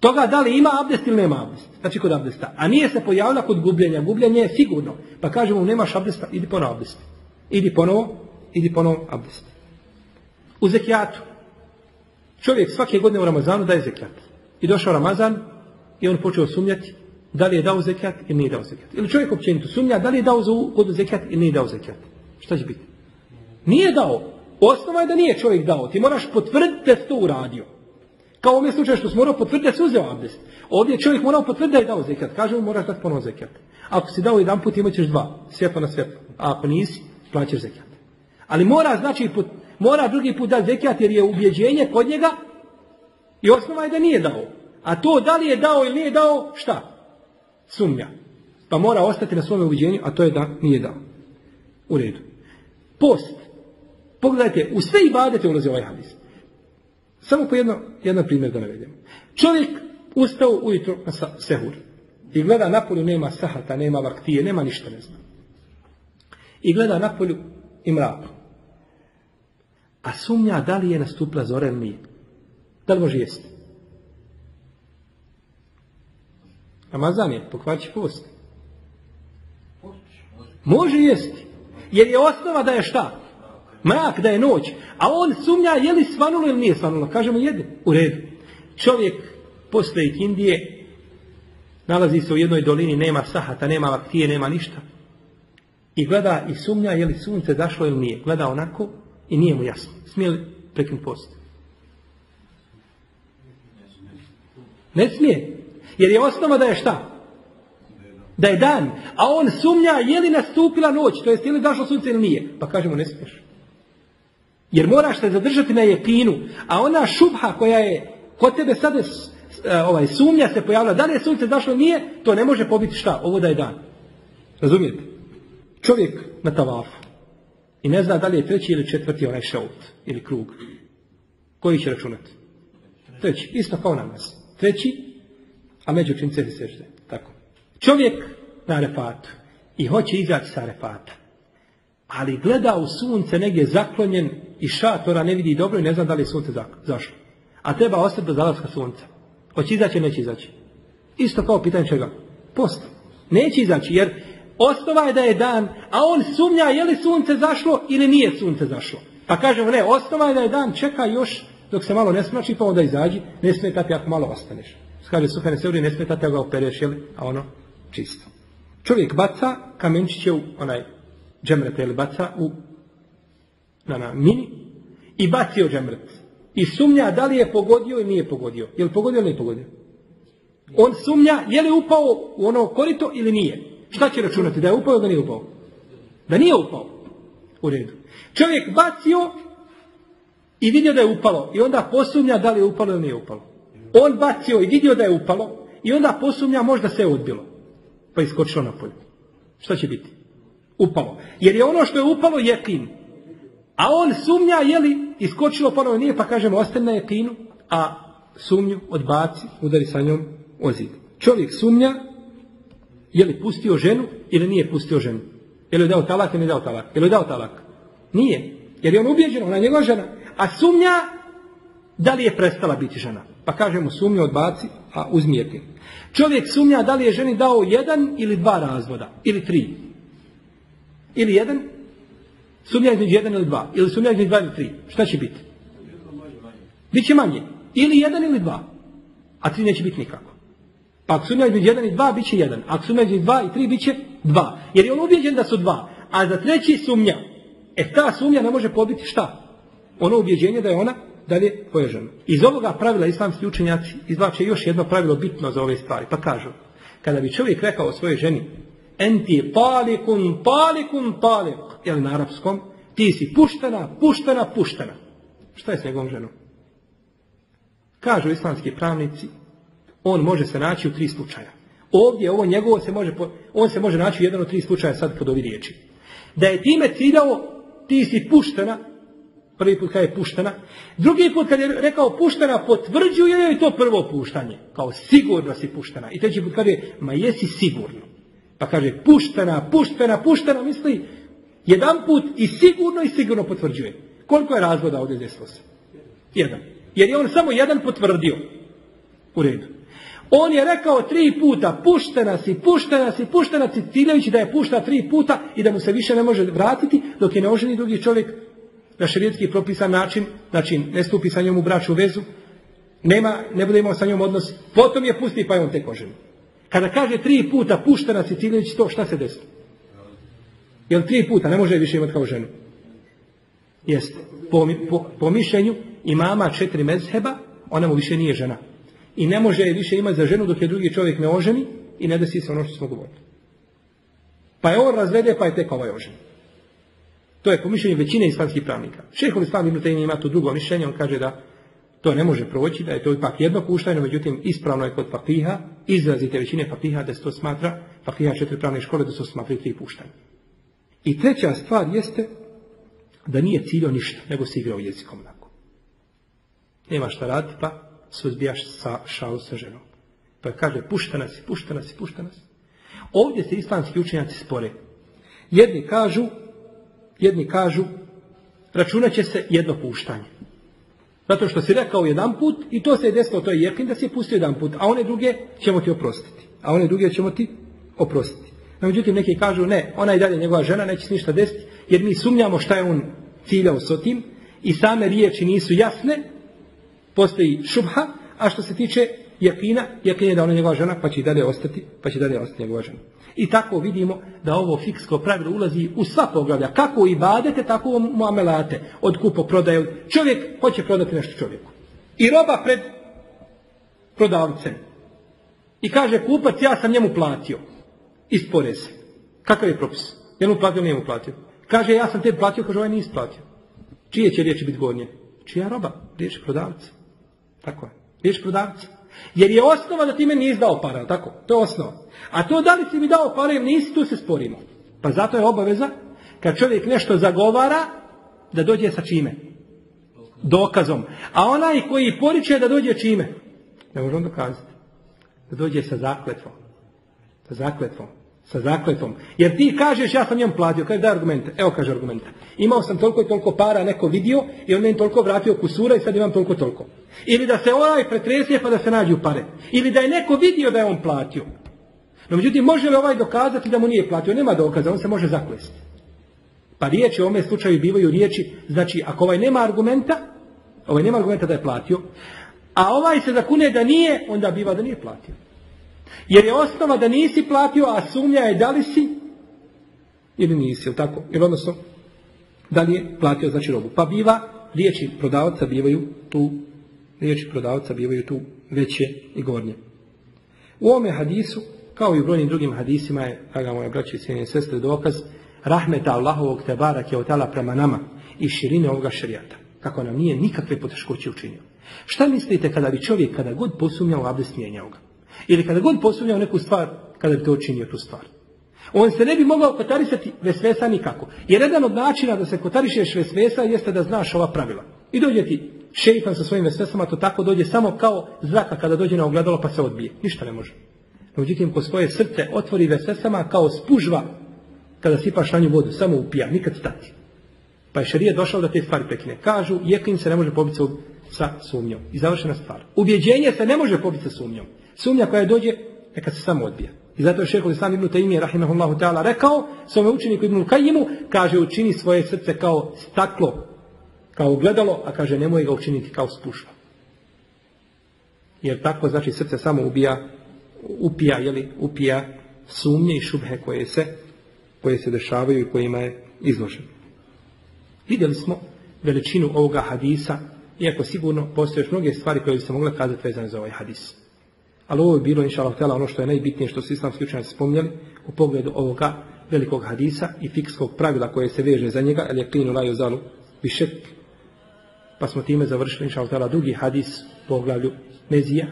toga da li ima abdest ili nema abdest. Znači kod abdesta. A nije se pojavila kod gubljenja. Gubljenje je sigurno. Pa kažemo nemaš abdesta, idi ponovo abdest. Idi ponovo, idi ponovo abdest. U zekijatu. Čovjek svake godine u Ramazanu daje zekijat. I došao Ramazan i on počeo sumnjati da li je dao zekat ili nije dao zekat. Ili čovjek općenito sumnja da li je dao za vodu zekat ili nije dao zekat. Šta će biti? Nije dao. Osnova je da nije čovjek dao. Ti moraš potvrditi da si to uradio. Kao u ovom slučaju što si morao potvrditi da si uzeo abdest. Ovdje je čovjek morao potvrditi da je dao zekat. Kaže mu moraš dati ponovo zekat. Ako si dao jedan put imat ćeš dva. Svjetlo na svjetlo. A ako nisi, plaćaš zekat. Ali mora znači mora drugi put dati zekat jer je ubjeđenje kod njega i osnova je da nije dao. A to da li je dao ili nije dao, šta? Sumnja. Pa mora ostati na svome uviđenju, a to je da nije dao. U redu. Post. Pogledajte, u sve ibadete ulazi ovaj hadis. Samo po jedno, jedan primjer da navedemo. Čovjek ustao ujutro na sehur i gleda napolju nema sahata, nema vaktije, nema ništa ne zna. I gleda napolju i mrak. A sumnja da li je nastupila zora ili nije. Da li može jesti? Ramazan je, pokvaći post. Može jesti. Jer je osnova da je šta? Mrak, da je noć. A on sumnja je li svanulo ili nije svanulo. Kažemo jede. U redu. Čovjek posle Indije nalazi se u jednoj dolini, nema sahata, nema vaktije, nema ništa. I gleda i sumnja je li sunce zašlo ili nije. Gleda onako i nije mu jasno. Smije li prekinuti post? Ne smije. Jer je osnova da je šta? Da je dan. A on sumnja je li nastupila noć, to jest je li došlo sunce ili nije. Pa kažemo ne smiješ. Jer moraš se zadržati na jepinu. A ona šubha koja je kod tebe sada e, ovaj, sumnja se pojavila, da li je sunce zašlo ili nije, to ne može pobiti šta? Ovo da je dan. Razumijete? Čovjek na tavafu. I ne zna da li je treći ili četvrti onaj šaut ili krug. Koji će računati? Treći. Isto kao nas. Treći a među čince sežde. Tako. Čovjek na refatu i hoće izaći sa refata. Ali gleda u sunce negdje zaklonjen i šatora ne vidi dobro i ne zna da li je sunce zašlo. A treba ostati do zalaska sunca. Hoće izaći neće izaći. Isto kao pitanje čega? Post. Neće izaći jer osnova je da je dan, a on sumnja je li sunce zašlo ili nije sunce zašlo. Pa kažemo ne, osnova je da je dan, čeka još dok se malo ne smrači pa onda izađi, ne smetati ako malo ostaneš. Kaže Sufjane Seuri, ne smeta te ga opereš, jel? A ono, čisto. Čovjek baca kamenčiće u onaj džemret, ili baca u na, na mini i bacio džemret. I sumnja da li je pogodio ili nije pogodio. Je li pogodio ili nije pogodio? On sumnja je li upao u ono korito ili nije. Šta će računati? Da je upao ili da nije upao? Da nije upao. U redu. Čovjek bacio i vidio da je upalo. I onda posumnja da li je upalo ili nije upalo. On bacio i vidio da je upalo i onda posumnja možda se je odbilo. Pa iskočilo na polju. Šta će biti? Upalo. Jer je ono što je upalo jekin. A on sumnja je li iskočilo ponovo nije pa kažemo ostane na jekinu, a sumnju odbaci, udari sa njom o zid. Čovjek sumnja je li pustio ženu ili nije pustio ženu. Je li dao talak ili nije dao talak? Je li dao talak? Nije. Jer je on ubijeđen, ona je njegova žena. A sumnja da li je prestala biti žena. Pa kaže mu sumnju odbaci, a uzmi Čovjek sumnja da li je ženi dao jedan ili dva razvoda, ili tri. Ili jedan, sumnja između jedan ili dva, ili sumnja između dva ili tri. Šta će biti? Biće manje. Ili jedan ili dva. A tri neće biti nikako. Pa ako sumnja između jedan i dva, bit će jedan. Ako sumnja između dva i tri, bit će dva. Jer je on ubjeđen da su dva. A za treći sumnja. E ta sumnja ne može pobiti šta? Ono ubjeđenje da je ona dalje poježeno. Iz ovoga pravila islamski učenjaci izvlače još jedno pravilo bitno za ove stvari. Pa kažu, kada bi čovjek rekao svojoj ženi, enti palikun, palikun, palik, jel na arapskom, ti si puštena, puštena, puštena. Šta je s njegovom ženom? Kažu islamski pravnici, on može se naći u tri slučaja. Ovdje ovo njegovo se može, on se može naći u jedan od tri slučaja sad kod ovi riječi. Da je time ciljao, ti si puštena, Prvi put kad je puštena. Drugi put kad je rekao puštena, potvrđuje joj to prvo puštanje. Kao sigurno si puštena. I treći put kaže, ma jesi sigurno. Pa kaže, puštena, puštena, puštena, misli, jedan put i sigurno i sigurno potvrđuje. Koliko je razvoda ovdje desilo se? Jedan. Jer je on samo jedan potvrdio. U redu. On je rekao tri puta, puštena si, puštena si, puštena si, ciljajući da je pušta tri puta i da mu se više ne može vratiti, dok je ne oženi drugi čovjek na šerijetski propisan način, znači ne stupi sa njom u braču vezu, nema, ne bude imao sa njom odnos, potom je pusti pa je on tek oženi. Kada kaže tri puta puštena si ciljajući to, šta se desi? Jel tri puta ne može više imati kao ženu? Jeste. Po, po, po mišljenju imama četiri mezheba, ona mu više nije žena. I ne može je više imati za ženu dok je drugi čovjek ne oženi i ne desi se ono što smo govorili. Pa je on razvede, pa je tek ovaj ožen. To je po mišljenju većine islamskih pravnika. Šehol Islam Ibn ima to drugo mišljenje, on kaže da to ne može proći, da je to ipak jedno puštanje, međutim ispravno je kod fakiha, izrazite većine fakiha da se to smatra, fakiha četiri pravne škole da se smatra tri puštanja. I treća stvar jeste da nije ciljo ništa, nego se igrao jezikom onako. Nema šta raditi, pa suzbijaš sa šalu sa ženom. Pa kaže, pušta nas, pušta nas, pušta nas. Ovdje se islamski učenjaci spore. Jedni kažu, jedni kažu, računat će se jedno puštanje. Zato što si rekao jedan put i to se je desilo, to je jekin da si je pustio jedan put, a one druge ćemo ti oprostiti. A one druge ćemo ti oprostiti. No, međutim, neki kažu ne, ona je dalje njegova žena, neće se ništa desiti, jer mi sumnjamo šta je on ciljao s otim i same riječi nisu jasne, postoji šubha, a što se tiče jakina, jakin je da ona je njegova žena, pa će i dalje ostati, pa će dalje ostati njegova žena. I tako vidimo da ovo fiksko pravilo ulazi u sva poglavlja, kako i badete, tako u muamelate, od kupo prodaju. Čovjek hoće prodati nešto čovjeku. I roba pred prodavcem. I kaže kupac, ja sam njemu platio. Ispore se. Kakav je propis? Je mu platio, nije mu platio. Kaže, ja sam te platio, kaže, ovaj nije isplatio. Čije će riječi biti gornje? Čija roba? Riječ prodavca. Tako je. Riječ prodavca. Jer je osnova da ti meni nisi dao para, tako? To je osnova. A to da li si mi dao para ili nisi, tu se sporimo. Pa zato je obaveza, kad čovjek nešto zagovara, da dođe sa čime? Dokazom. A onaj koji poriče da dođe čime? Ne može on dokazati. Da dođe sa zakletvom. Sa zakletvom. Sa zakletvom. Jer ti kažeš, ja sam njom platio, kaže da argumente. Evo kaže argumente. Imao sam toliko i toliko para, neko vidio i on meni toliko vratio kusura i sad imam toliko toliko. Ili da se ovaj pretresije pa da se nađu pare. Ili da je neko vidio da je on platio. No međutim, može li ovaj dokazati da mu nije platio? Nema dokaza, on se može zaklesti. Pa riječi u ovome slučaju bivaju riječi, znači ako ovaj nema argumenta, ovaj nema argumenta da je platio, a ovaj se zakune da nije, onda biva da nije platio. Jer je osnova da nisi platio, a sumnja je da li si ili nisi, ili tako? Ili odnosno, da li je platio znači robu. Pa biva, riječi prodavca bivaju tu, riječi prodavca bivaju tu veće i gornje. U ovome hadisu, kao i u brojnim drugim hadisima je, draga moja braća i sestre, dokaz rahmeta Allahovog te barak je otala prema nama i širine ovoga šarijata. Kako nam nije nikakve poteškoće učinio. Šta mislite kada bi čovjek, kada god posumnjao abdest mijenjao ga? Ili kada god posumnjao neku stvar, kada bi to učinio tu stvar? On se ne bi mogao kotarisati vesvesa nikako. Jer jedan od načina da se kotarišeš vesvesa jeste da znaš ova pravila. I dođe ti šeitan sa svojim vesvesama, to tako dođe samo kao zraka kada dođe na ogledalo pa se odbije. Ništa ne može. Međutim, ko svoje srce otvori vesvesama kao spužva kada sipaš na nju vodu, samo upija, nikad stati. Pa je šarije došao da te stvari prekine. Kažu, jeklin se ne može pobiti sa sumnjom. I završena stvar. Ubjeđenje se ne može pobiti sa sumnjom. Sumnja koja dođe, neka se samo odbija. I zato je šehol Islam ibn Taymije, rahimahullahu ta'ala, rekao svome učeniku ibn Kajimu, kaže, učini svoje srce kao staklo, kao gledalo, a kaže, nemoj ga učiniti kao spušva. Jer tako, znači, srce samo ubija, upija, jeli, upija sumnje i šubhe koje se, koje se dešavaju i kojima je izložen. Vidjeli smo veličinu ovoga hadisa, iako sigurno postoje još mnoge stvari koje bi se mogle kazati vezane za ovaj hadis. Ali ovo je bilo, inša Allah, ono što je najbitnije što su islamski učenjaci spomnjali u pogledu ovoga velikog hadisa i fikskog pravila koje se veže za njega, ali je klinu laju zalu višet. Pa smo time završili, inša Allah, drugi hadis poglavlju Mezija.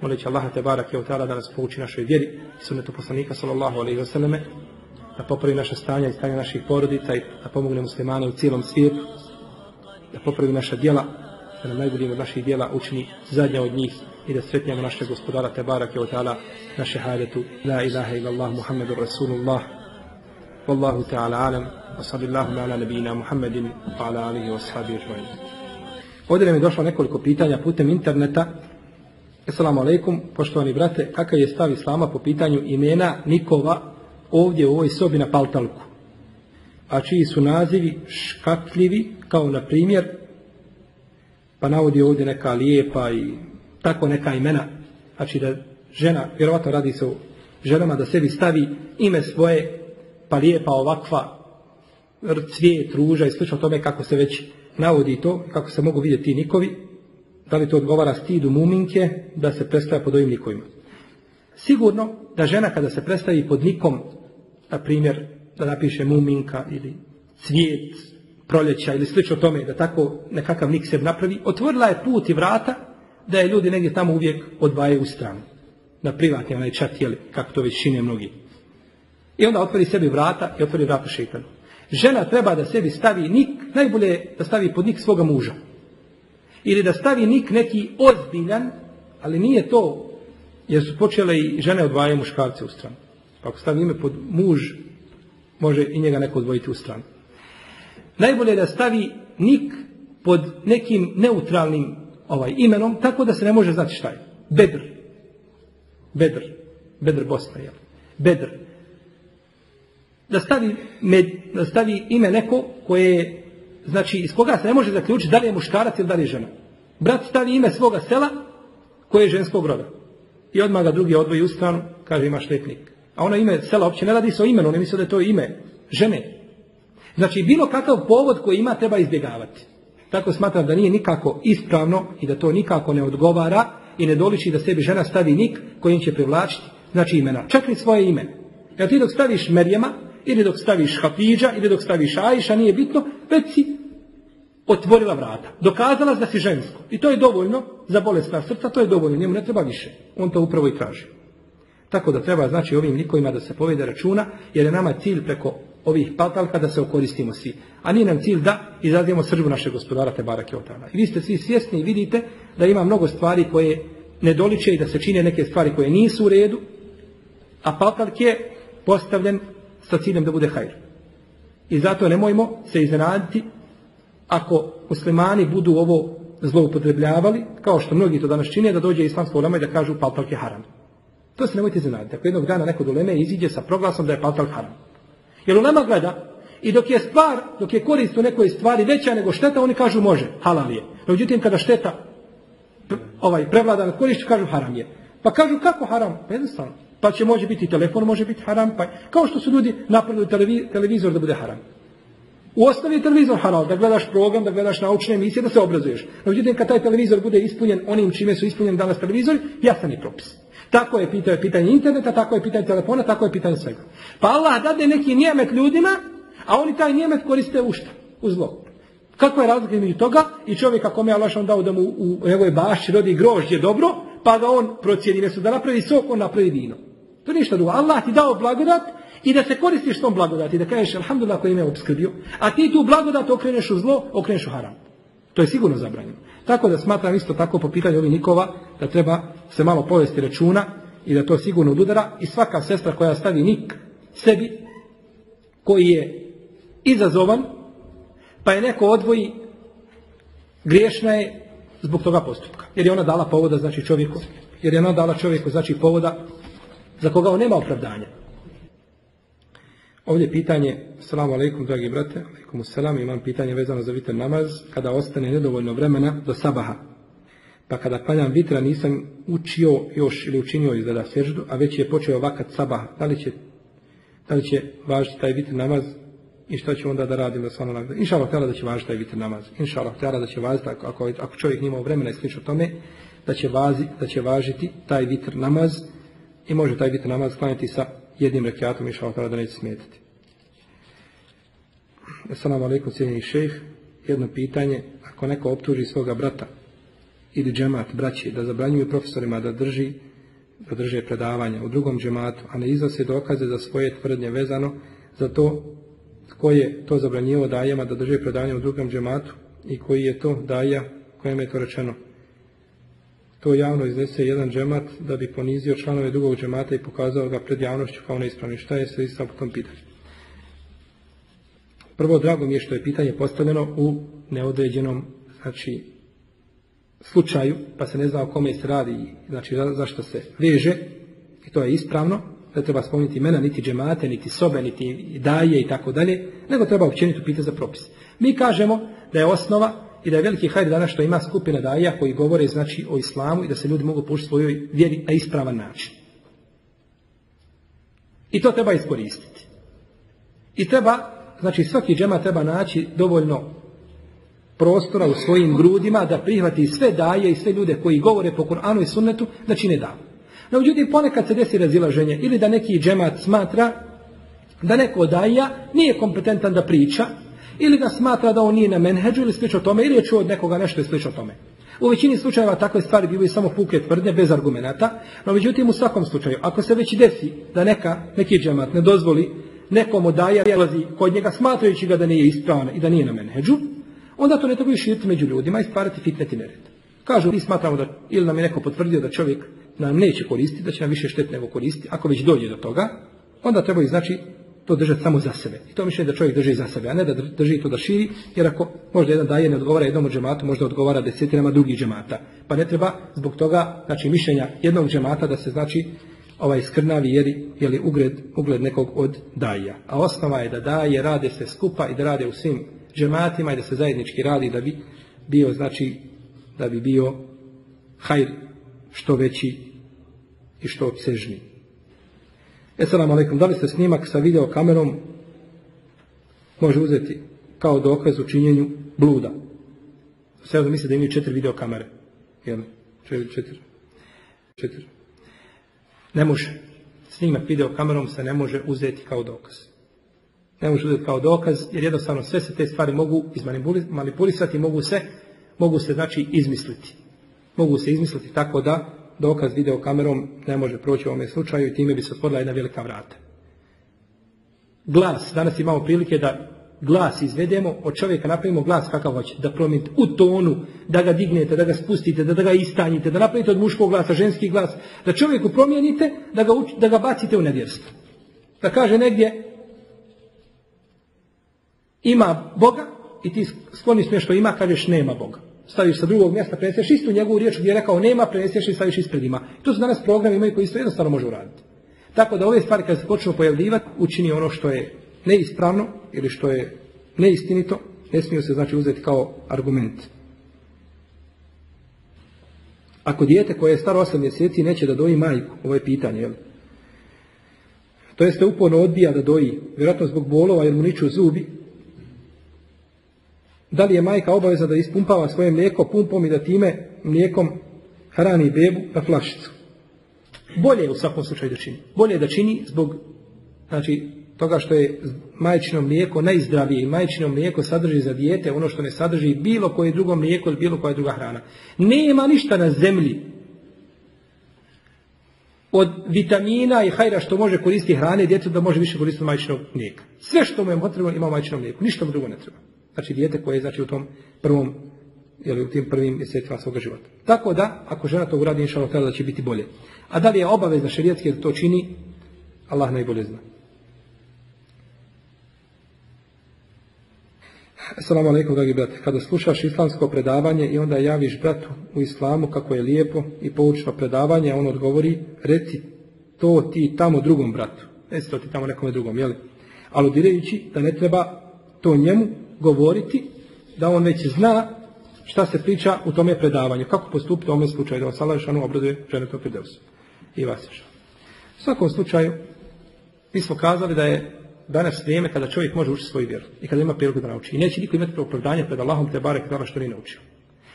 Moleći Allaha te barak je da nas pouči našoj vjeri, sunnetu poslanika, sallallahu alaihi wa sallame, da popravi naše stanja i stanja naših porodica i da pomogne muslimane u cijelom svijetu, da popravi naša djela, da nam najboljim od naših djela učini zadnja od njih i da sretnjamo našeg gospodara te barake od ta'ala na šehadetu. La ilaha illallah Muhammedu Rasulullah. Wallahu ta'ala alam. Wa sallallahu ala nabijina Muhammedin wa ala alihi wa sahabi ajma'in. Ovdje nam došlo nekoliko pitanja putem interneta. Assalamu alaikum, poštovani brate, kakav je stav Islama po pitanju imena Nikova ovdje u ovoj sobi na Paltalku? A čiji su nazivi škakljivi, kao na primjer, pa navodi ovdje neka lijepa i tako neka imena, znači da žena, vjerovatno radi se o ženama da sebi stavi ime svoje, pa lijepa ovakva cvijet, ruža i slično tome kako se već navodi to, kako se mogu vidjeti ti nikovi, da li to odgovara stidu muminke da se predstavlja pod ovim nikovima. Sigurno da žena kada se predstavi pod nikom, na primjer da napiše muminka ili cvijet, proljeća ili slično tome, da tako nekakav nik se napravi, otvorila je put i vrata da je ljudi negdje tamo uvijek odvajaju u stranu. Na privatni onaj čat, jeli, kako to već čine mnogi. I onda otvori sebi vrata i otvori vrata šeitanu. Žena treba da sebi stavi nik, najbolje da stavi pod nik svoga muža. Ili da stavi nik neki ozbiljan, ali nije to, jer su počele i žene odvajaju muškarce u stranu. Pa ako stavi ime pod muž, može i njega neko odvojiti u stranu. Najbolje je da stavi nik pod nekim neutralnim ovaj imenom, tako da se ne može znati šta je. Bedr. Bedr. Bedr Bosna, jel? Bedr. Da stavi, med, da stavi ime neko koje je, znači iz koga se ne može zaključiti da li je muškarac ili da li je žena. Brat stavi ime svoga sela koje je ženskog roda. I odmah ga drugi odvoji u stranu, kaže ima štetnik. A ono ime sela uopće ne radi se o imenu, ne misli da je to ime žene. Znači, bilo kakav povod koji ima treba izbjegavati. Tako smatram da nije nikako ispravno i da to nikako ne odgovara i ne doliči da sebi žena stavi nik kojim će privlačiti, znači imena. Čak i svoje ime. Jer ti dok staviš Merjema, ili dok staviš Hafidža, ili dok staviš Ajša, nije bitno, već si otvorila vrata. Dokazala da si žensko. I to je dovoljno za bolesna srca, to je dovoljno, njemu ne treba više. On to upravo i traži. Tako da treba znači ovim nikovima da se povede računa, jer je nama cilj preko ovih patalka da se okoristimo svi. A nije nam cilj da izazijemo sržbu našeg gospodara te barake. I vi ste svi svjesni i vidite da ima mnogo stvari koje ne doliče i da se čine neke stvari koje nisu u redu, a patalk je postavljen sa ciljem da bude hajr. I zato nemojmo se iznenaditi ako muslimani budu ovo zloupotrebljavali, kao što mnogi to danas čine, da dođe islamsko ulema i da kažu patalk je haram. To se nemojte iznenaditi. Ako jednog dana neko doleme iziđe sa proglasom da je patalk haram. Jer ulema gleda i dok je stvar, dok je korist u nekoj stvari veća nego šteta, oni kažu može, halal je. Međutim, kada šteta ovaj, prevlada nad korišću, kažu haram je. Pa kažu kako haram? Pa jednostavno. Pa će može biti telefon, može biti haram. Pa, kao što su ljudi napravili televi, televizor da bude haram. U osnovi je televizor halal, da gledaš program, da gledaš naučne emisije, da se obrazuješ. Međutim, kad taj televizor bude ispunjen onim čime su ispunjeni danas televizori, jasan je propis. Tako je pitanje, pitanje interneta, tako je pitanje telefona, tako je pitanje svega. Pa Allah dade neki njemet ljudima, a oni taj njemet koriste u šta? U zlo. Kako je razlika između toga i čovjeka kome je Allah dao da mu u njegovoj bašći rodi grožđe dobro, pa ga on procijeni mjesto da napravi sok, on napravi vino. To ništa drugo. Allah ti dao blagodat i da se koristiš tom blagodati, da kažeš alhamdulillah koji me obskrbio, a ti tu blagodat okreneš u zlo, okreneš u haram. To je sigurno zabranjeno. Tako da smatram isto tako po pitanju ovih nikova da treba se malo povesti računa i da to sigurno udara i svaka sestra koja stavi nik sebi koji je izazovan pa je neko odvoji griješna je zbog toga postupka. Jer je ona dala povoda znači čovjeku, jer je ona dala čovjeku znači povoda za koga on nema opravdanja. Ovdje pitanje, salamu alaikum, dragi brate, alaikum salam, imam pitanje vezano za vitr namaz, kada ostane nedovoljno vremena do sabaha. Pa kada klanjam vitra nisam učio još ili učinio izgleda seždu, a već je počeo vakat sabaha. Da li će, da li će važiti taj vitr namaz i što će onda da radim da stvarno nagrada? Inša Allah da će važiti taj vitr namaz. Inša Allah da će važiti, ako, ako, čovjek nima vremena i slično tome, da će, vazi, da će važiti taj vitr namaz i može taj vitr namaz klanjati sa jednim rekiatom išao tada da neće smetati. Assalamu alaikum, cijenjeni šejh. Jedno pitanje, ako neko optuži svoga brata ili džemat braći da zabranjuju profesorima da drži da drže predavanja u drugom džematu, a ne iznose dokaze za svoje tvrdnje vezano za to tko je to zabranjivo dajama da drže predavanja u drugom džematu i koji je to daja kojem je to rečeno. To javno iznese jedan džemat da bi ponizio članove drugog džemata i pokazao ga pred javnošću kao neispravni. Šta je sve isto po tom pitanju? Prvo, drago mi je što je pitanje postavljeno u neodređenom znači, slučaju, pa se ne zna o kome se radi, znači zašto se veže, i to je ispravno, da treba spomenuti imena, niti džemate, niti sobe, niti daje i tako dalje, nego treba općenito pitati za propis. Mi kažemo da je osnova i da je veliki hajde danas što ima skupina daja koji govore znači o islamu i da se ljudi mogu pušiti svojoj vjeri na ispravan način. I to treba iskoristiti. I treba, znači svaki džema treba naći dovoljno prostora u svojim grudima da prihvati sve daje i sve ljude koji govore po Kur'anu i sunnetu da čine da. No, međutim, ponekad se desi razilaženje ili da neki džemat smatra da neko daja nije kompetentan da priča ili da smatra da on nije na menheđu ili slično tome ili je čuo od nekoga nešto i slično tome. U većini slučajeva takve stvari bivaju samo puke tvrdne, bez argumenata, no međutim u svakom slučaju, ako se već desi da neka, neki džemat ne dozvoli nekomu daja dolazi kod njega smatrajući ga da nije ispravan i da nije na menheđu, onda to ne treba širiti među ljudima i stvarati fitnet i nered. Kažu, mi smatramo da, ili nam je neko potvrdio da čovjek nam neće koristiti, da će nam više štet nego koristiti, ako već dođe do toga, onda treba i znači to držati samo za sebe. I to mišljenje da čovjek drži za sebe, a ne da drži to da širi, jer ako možda jedan daje ne odgovara jednom džematu, možda odgovara desetinama drugih džemata. Pa ne treba zbog toga, znači mišljenja jednog džemata da se znači ovaj skrnavi jeri, jeli ugled, ugled nekog od daja. A osnova je da daje, rade se skupa i da rade u svim džematima i da se zajednički radi da bi bio, znači, da bi bio hajr što veći i što obsežniji. Assalamu alaikum, da li se snimak sa video kamerom može uzeti kao dokaz u činjenju bluda? Sve da misli da imaju četiri video kamere. Jel? Četiri, četiri. Četiri. Ne može. Snimak video kamerom se ne može uzeti kao dokaz. Ne može uzeti kao dokaz, jer jednostavno sve se te stvari mogu izmanipulisati, mogu se, mogu se znači izmisliti. Mogu se izmisliti tako da dokaz video kamerom ne može proći u ovome slučaju i time bi se otvorila jedna velika vrata. Glas, danas imamo prilike da glas izvedemo, od čovjeka napravimo glas kakav hoće, da promijenite u tonu, da ga dignete, da ga spustite, da, ga istanjite, da napravite od muškog glasa ženski glas, da čovjeku promijenite, da ga, da bacite u nevjerstvo. Da kaže negdje ima Boga i ti skloniš nešto ima, kažeš nema Boga staviš sa drugog mjesta, preneseš istu njegovu riječ gdje je rekao nema, preneseš i staviš ispred ima. To su danas programi imaju koji isto jednostavno može uraditi. Tako da ove stvari kad se počnu pojavljivati, učini ono što je neispravno ili što je neistinito, ne smiju se znači uzeti kao argument. Ako dijete koje je staro 8 mjeseci neće da doji majku, ovo je pitanje, jel? To jeste uporno odbija da doji, vjerojatno zbog bolova jer mu niču zubi, da li je majka obaveza da ispumpava svoje mlijeko pumpom i da time mlijekom hrani bebu na flašicu. Bolje je u svakom slučaju da čini. Bolje je da čini zbog znači, toga što je majčino mlijeko najzdravije i majčino mlijeko sadrži za dijete ono što ne sadrži bilo koje drugo mlijeko ili bilo koja druga hrana. Nema ništa na zemlji od vitamina i hajra što može koristiti hrane djecu da može više koristiti majčinog mlijeka. Sve što mu je potrebno ima majčino mlijeko, ništa mu drugo ne treba. Znači dijete koje je znači, u tom prvom ili u tim prvim mjesecima svoga života. Tako da, ako žena to uradi, inša da će biti bolje. A da li je obavezna šerijetski da to čini, Allah najbolje zna. Assalamu alaikum, dragi brate. Kada slušaš islamsko predavanje i onda javiš bratu u islamu kako je lijepo i poučno predavanje, on odgovori, reci to ti tamo drugom bratu. Reci to ti tamo nekome drugom, jeli? Aludirajući da ne treba to njemu, govoriti da on već zna šta se priča u tome predavanju. Kako postupiti u ovom slučaju da vas Allah šanu obraduje ženetom Firdevsu. I vas U svakom slučaju, mi smo kazali da je danas vrijeme kada čovjek može učiti svoju vjeru i kada ima priliku da nauči. I neće niko imati opravdanje pred Allahom te bare kada što nije naučio.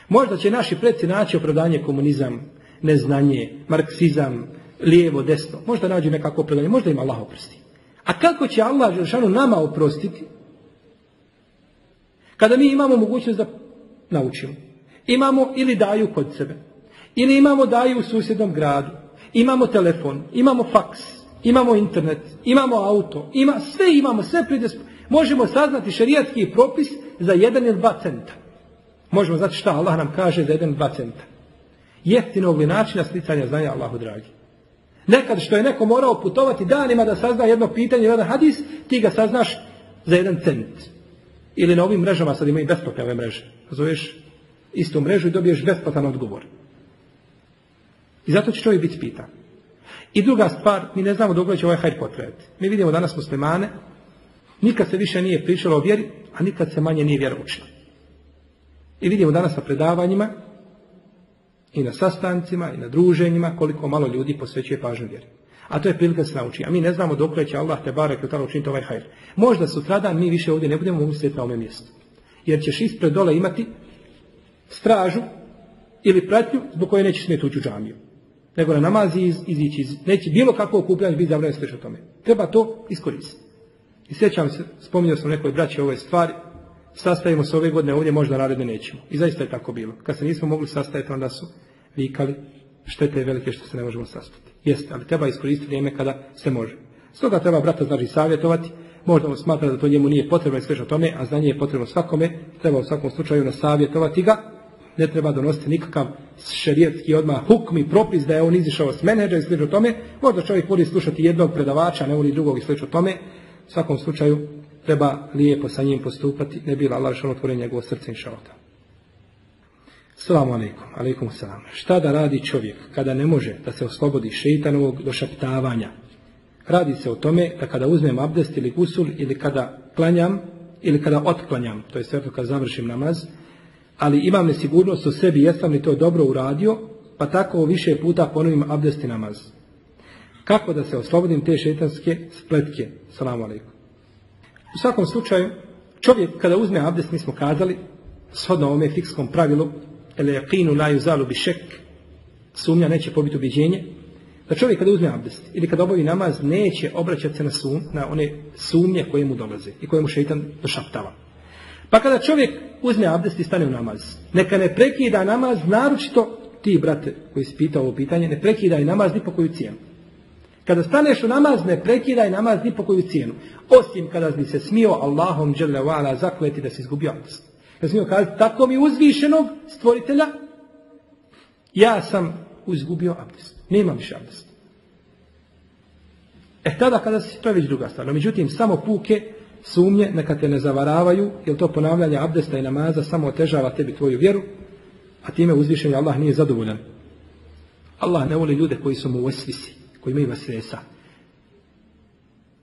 Možda će naši predci naći opravdanje komunizam, neznanje, marksizam, lijevo, desno. Možda nađu nekako opravdanje, možda ima Allah oprosti. A kako će Allah Žešanu nama oprostiti kada mi imamo mogućnost da naučimo. Imamo ili daju kod sebe. Ili imamo daju u susjednom gradu. Imamo telefon, imamo faks, imamo internet, imamo auto, ima, sve imamo, sve prides... Možemo saznati šerijatski propis za jedan ili dva centa. Možemo znati šta Allah nam kaže za jedan ili dva centa. Jeftinog li načina sticanja znanja Allahu dragi. Nekad što je neko morao putovati danima da sazna jedno pitanje, jedan hadis, ti ga saznaš za jedan cent. Ili na ovim mrežama sad imaju besplatne ove mreže. Zoveš istu mrežu i dobiješ besplatan odgovor. I zato će čovjek biti pitan. I druga stvar, mi ne znamo dok će ovaj hajr potrajati. Mi vidimo danas muslimane, nikad se više nije pričalo o vjeri, a nikad se manje nije vjera učila. I vidimo danas na predavanjima, i na sastancima, i na druženjima, koliko malo ljudi posvećuje pažnju vjeri. A to je prilika da se nauči. A mi ne znamo dok će Allah te barek tamo učiniti ovaj hajr. Možda sutradan mi više ovdje ne budemo mogli na ovome mjestu. Jer ćeš ispred dole imati stražu ili pratnju zbog koje nećeš smjeti ući u džamiju. Nego na namazi iz, izići. Iz, neće bilo kakvo okupljanje biti zabranjeno sve o tome. Treba to iskoristiti. I sjećam se, spominjao sam nekoj braći ove stvari, sastavimo se ove godine ovdje, možda naredne nećemo. I zaista je tako bilo. Kad se nismo mogli sastaviti, onda su vikali štete velike što se ne možemo sastati. Jeste, ali treba iskoristiti vrijeme kada se može. Stoga treba brata znači savjetovati, možda on smatra da to njemu nije potrebno i sve o tome, a znanje je potrebno svakome, treba u svakom slučaju nasavjetovati ga, ne treba donositi nikakav šerijetski odmah hukm i propis da je on izišao s menedža i slično tome, možda čovjek voli slušati jednog predavača, ne voli drugog i slično tome, u svakom slučaju treba lijepo sa njim postupati, ne bila Allah što otvori njegovo srce inša Salamu alaikum, alaikum salam. Šta da radi čovjek kada ne može da se oslobodi šeitanovog došaptavanja? Radi se o tome da kada uzmem abdest ili gusul ili kada klanjam ili kada otklanjam, to je sve kada završim namaz, ali imam nesigurnost u sebi jesam li to dobro uradio, pa tako više puta ponovim abdest i namaz. Kako da se oslobodim te šeitanske spletke? Salamu alaikum. U svakom slučaju, čovjek kada uzme abdest, mi smo kazali, shodno ovome fikskom pravilu, ele yaqinu la yuzalu bi šek, sumnja neće pobiti ubjeđenje, da čovjek kada uzme abdest ili kada obavi namaz neće obraćati se na, sum, na one sumnje koje mu dolaze i koje mu šeitan došaptava. Pa kada čovjek uzme abdest i stane u namaz, neka ne prekida namaz, naročito ti, brate, koji si pitao ovo pitanje, ne prekidaj namaz ni po koju cijenu. Kada staneš u namaz, ne prekidaj namaz ni po koju cijenu. Osim kada bi se smio Allahom dželle wa'ala zakleti da si izgubio abdest. Smio kazati, tako mi uzvišenog stvoritelja, ja sam izgubio abdest. Nemam više abdest. E tada kada si, to je već druga stvar. No, međutim, samo puke sumnje, neka te ne zavaravaju, jer to ponavljanje abdesta i namaza samo otežava tebi tvoju vjeru, a time uzvišenje Allah nije zadovoljan. Allah ne voli ljude koji su mu osvisi, koji imaju vasvesa.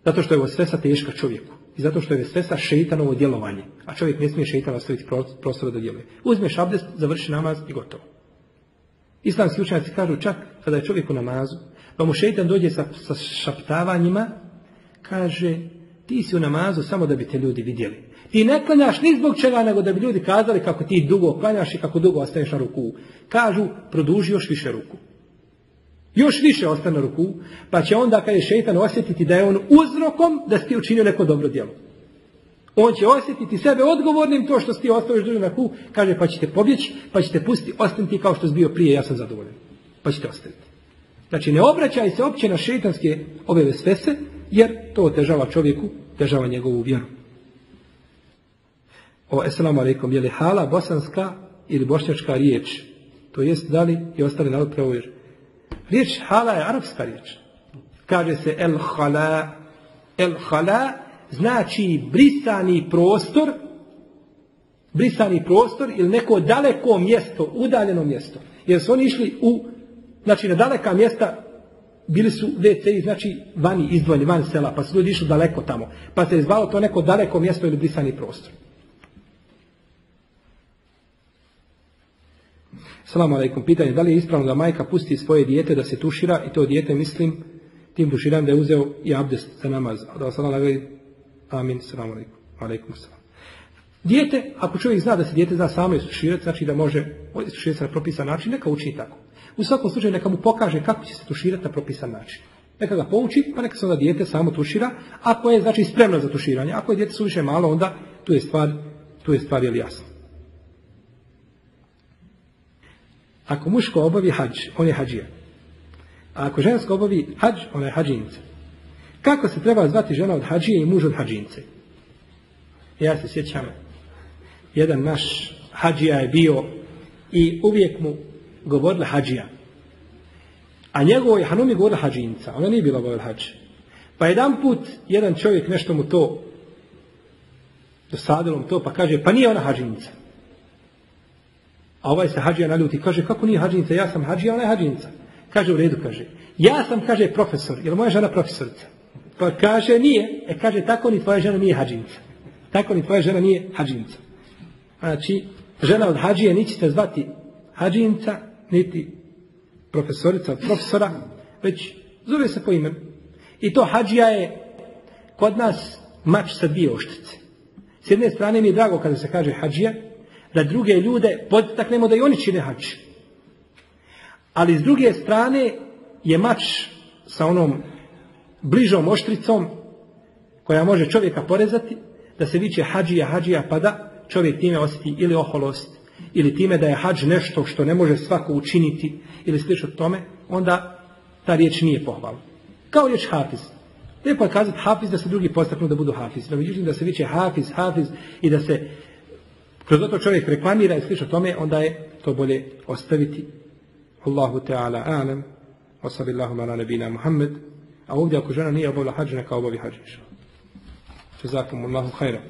Zato što je vasvesa teška čovjeku. I zato što je vasvesa šeitanovo djelovanje. A čovjek ne smije šeitana ostaviti prostora da djeluje. Uzmeš abdest, završi namaz i gotovo. Islamski učenjaci kažu čak kada je čovjek u namazu, pa mu šeitan dođe sa, sa šaptavanjima, kaže, ti si u namazu samo da bi te ljudi vidjeli. Ti ne klanjaš ni zbog čega, nego da bi ljudi kazali kako ti dugo klanjaš i kako dugo ostaješ na ruku. Kažu, produži još više ruku. Još više ostane na ruku, pa će onda kad je šeitan osjetiti da je on uzrokom da si ti učinio neko dobro djelo. On će osjetiti sebe odgovornim to što si ti ostaviš duže na ruku, kaže pa ćete pobjeći, pa ćete pustiti, ostaniti kao što si bio prije, ja sam zadovoljan. Pa ćete ostaviti. Znači ne obraćaj se opće na šeitanske ove vesvese, jer to otežava čovjeku, otežava njegovu vjeru. O, eselamu alaikum, je li hala bosanska ili bošnjačka riječ? To jest, da li i ostali narod prevojir? Riječ hala je arapska riječ. Kaže se el hala, el hala znači brisani prostor, brisani prostor ili neko daleko mjesto, udaljeno mjesto. Jer su oni išli u, znači na daleka mjesta bili su WC, znači vani izdvojeni, van sela, pa su ljudi išli daleko tamo. Pa se je zvalo to neko daleko mjesto ili brisani prostor. Salamu alaikum, pitanje, da li je ispravno da majka pusti svoje dijete da se tušira i to dijete, mislim, tim tuširam da je uzeo i abdest za namaz. Da salam alaikum, amin, salamu alaikum, alaikum salam. Dijete, ako čovjek zna da se dijete zna samo istuširati, znači da može istuširati na propisan način, neka uči tako. U svakom slučaju neka mu pokaže kako će se tuširati na propisan način. Neka ga pouči, pa neka se onda dijete samo tušira, ako je znači spremno za tuširanje. Ako je dijete suviše malo, onda tu je stvar, tu je stvar jel jasno. Ako muško obavi hađ, on je hađija. A ako žensko obavi hađ, ona je hađinca. Kako se treba zvati žena od hađije i muž od hađince? Ja se sjećam, jedan naš hađija je bio i uvijek mu govorila hađija. A njegovoj Hanumi govorila hađinca. Ona nije bila govorila hađ. Pa jedan put jedan čovjek nešto mu to dosadilo mu to, pa kaže, pa nije ona hađinca. A ovaj se hađija naljuti, kaže, kako nije hađinca, ja sam hađija, ona je hađinca. Kaže, u redu, kaže, ja sam, kaže, profesor, jer moja žena profesorica. Pa kaže, nije, e kaže, tako ni tvoja žena nije hađinca. Tako ni tvoja žena nije hađinca. Znači, žena od hađije nećete zvati hađinca, niti profesorica od profesora, već Zove se po imenu. I to hađija je kod nas mač sa dvije oštrice. S jedne strane mi je drago kada se kaže hađija, da druge ljude potaknemo da i oni čine hađ. Ali s druge strane je mač sa onom bližom oštricom koja može čovjeka porezati, da se viče hađija, hađija, pa da čovjek time osjeti ili oholost, ili time da je hađ nešto što ne može svako učiniti, ili slično tome, onda ta riječ nije pohvalna. Kao riječ hafiz. Lijepo je kazati hafiz da se drugi postaknu da budu hafiz. No, međutim, da se viče hafiz, hafiz i da se kroz to čovjek reklamira i slično tome, onda je to bolje ostaviti. Allahu Teala alam, wa ala nebina Muhammed, a ovdje ako žena nije obavila hađ, neka obavi hađ. Jazakum Allahu khairan.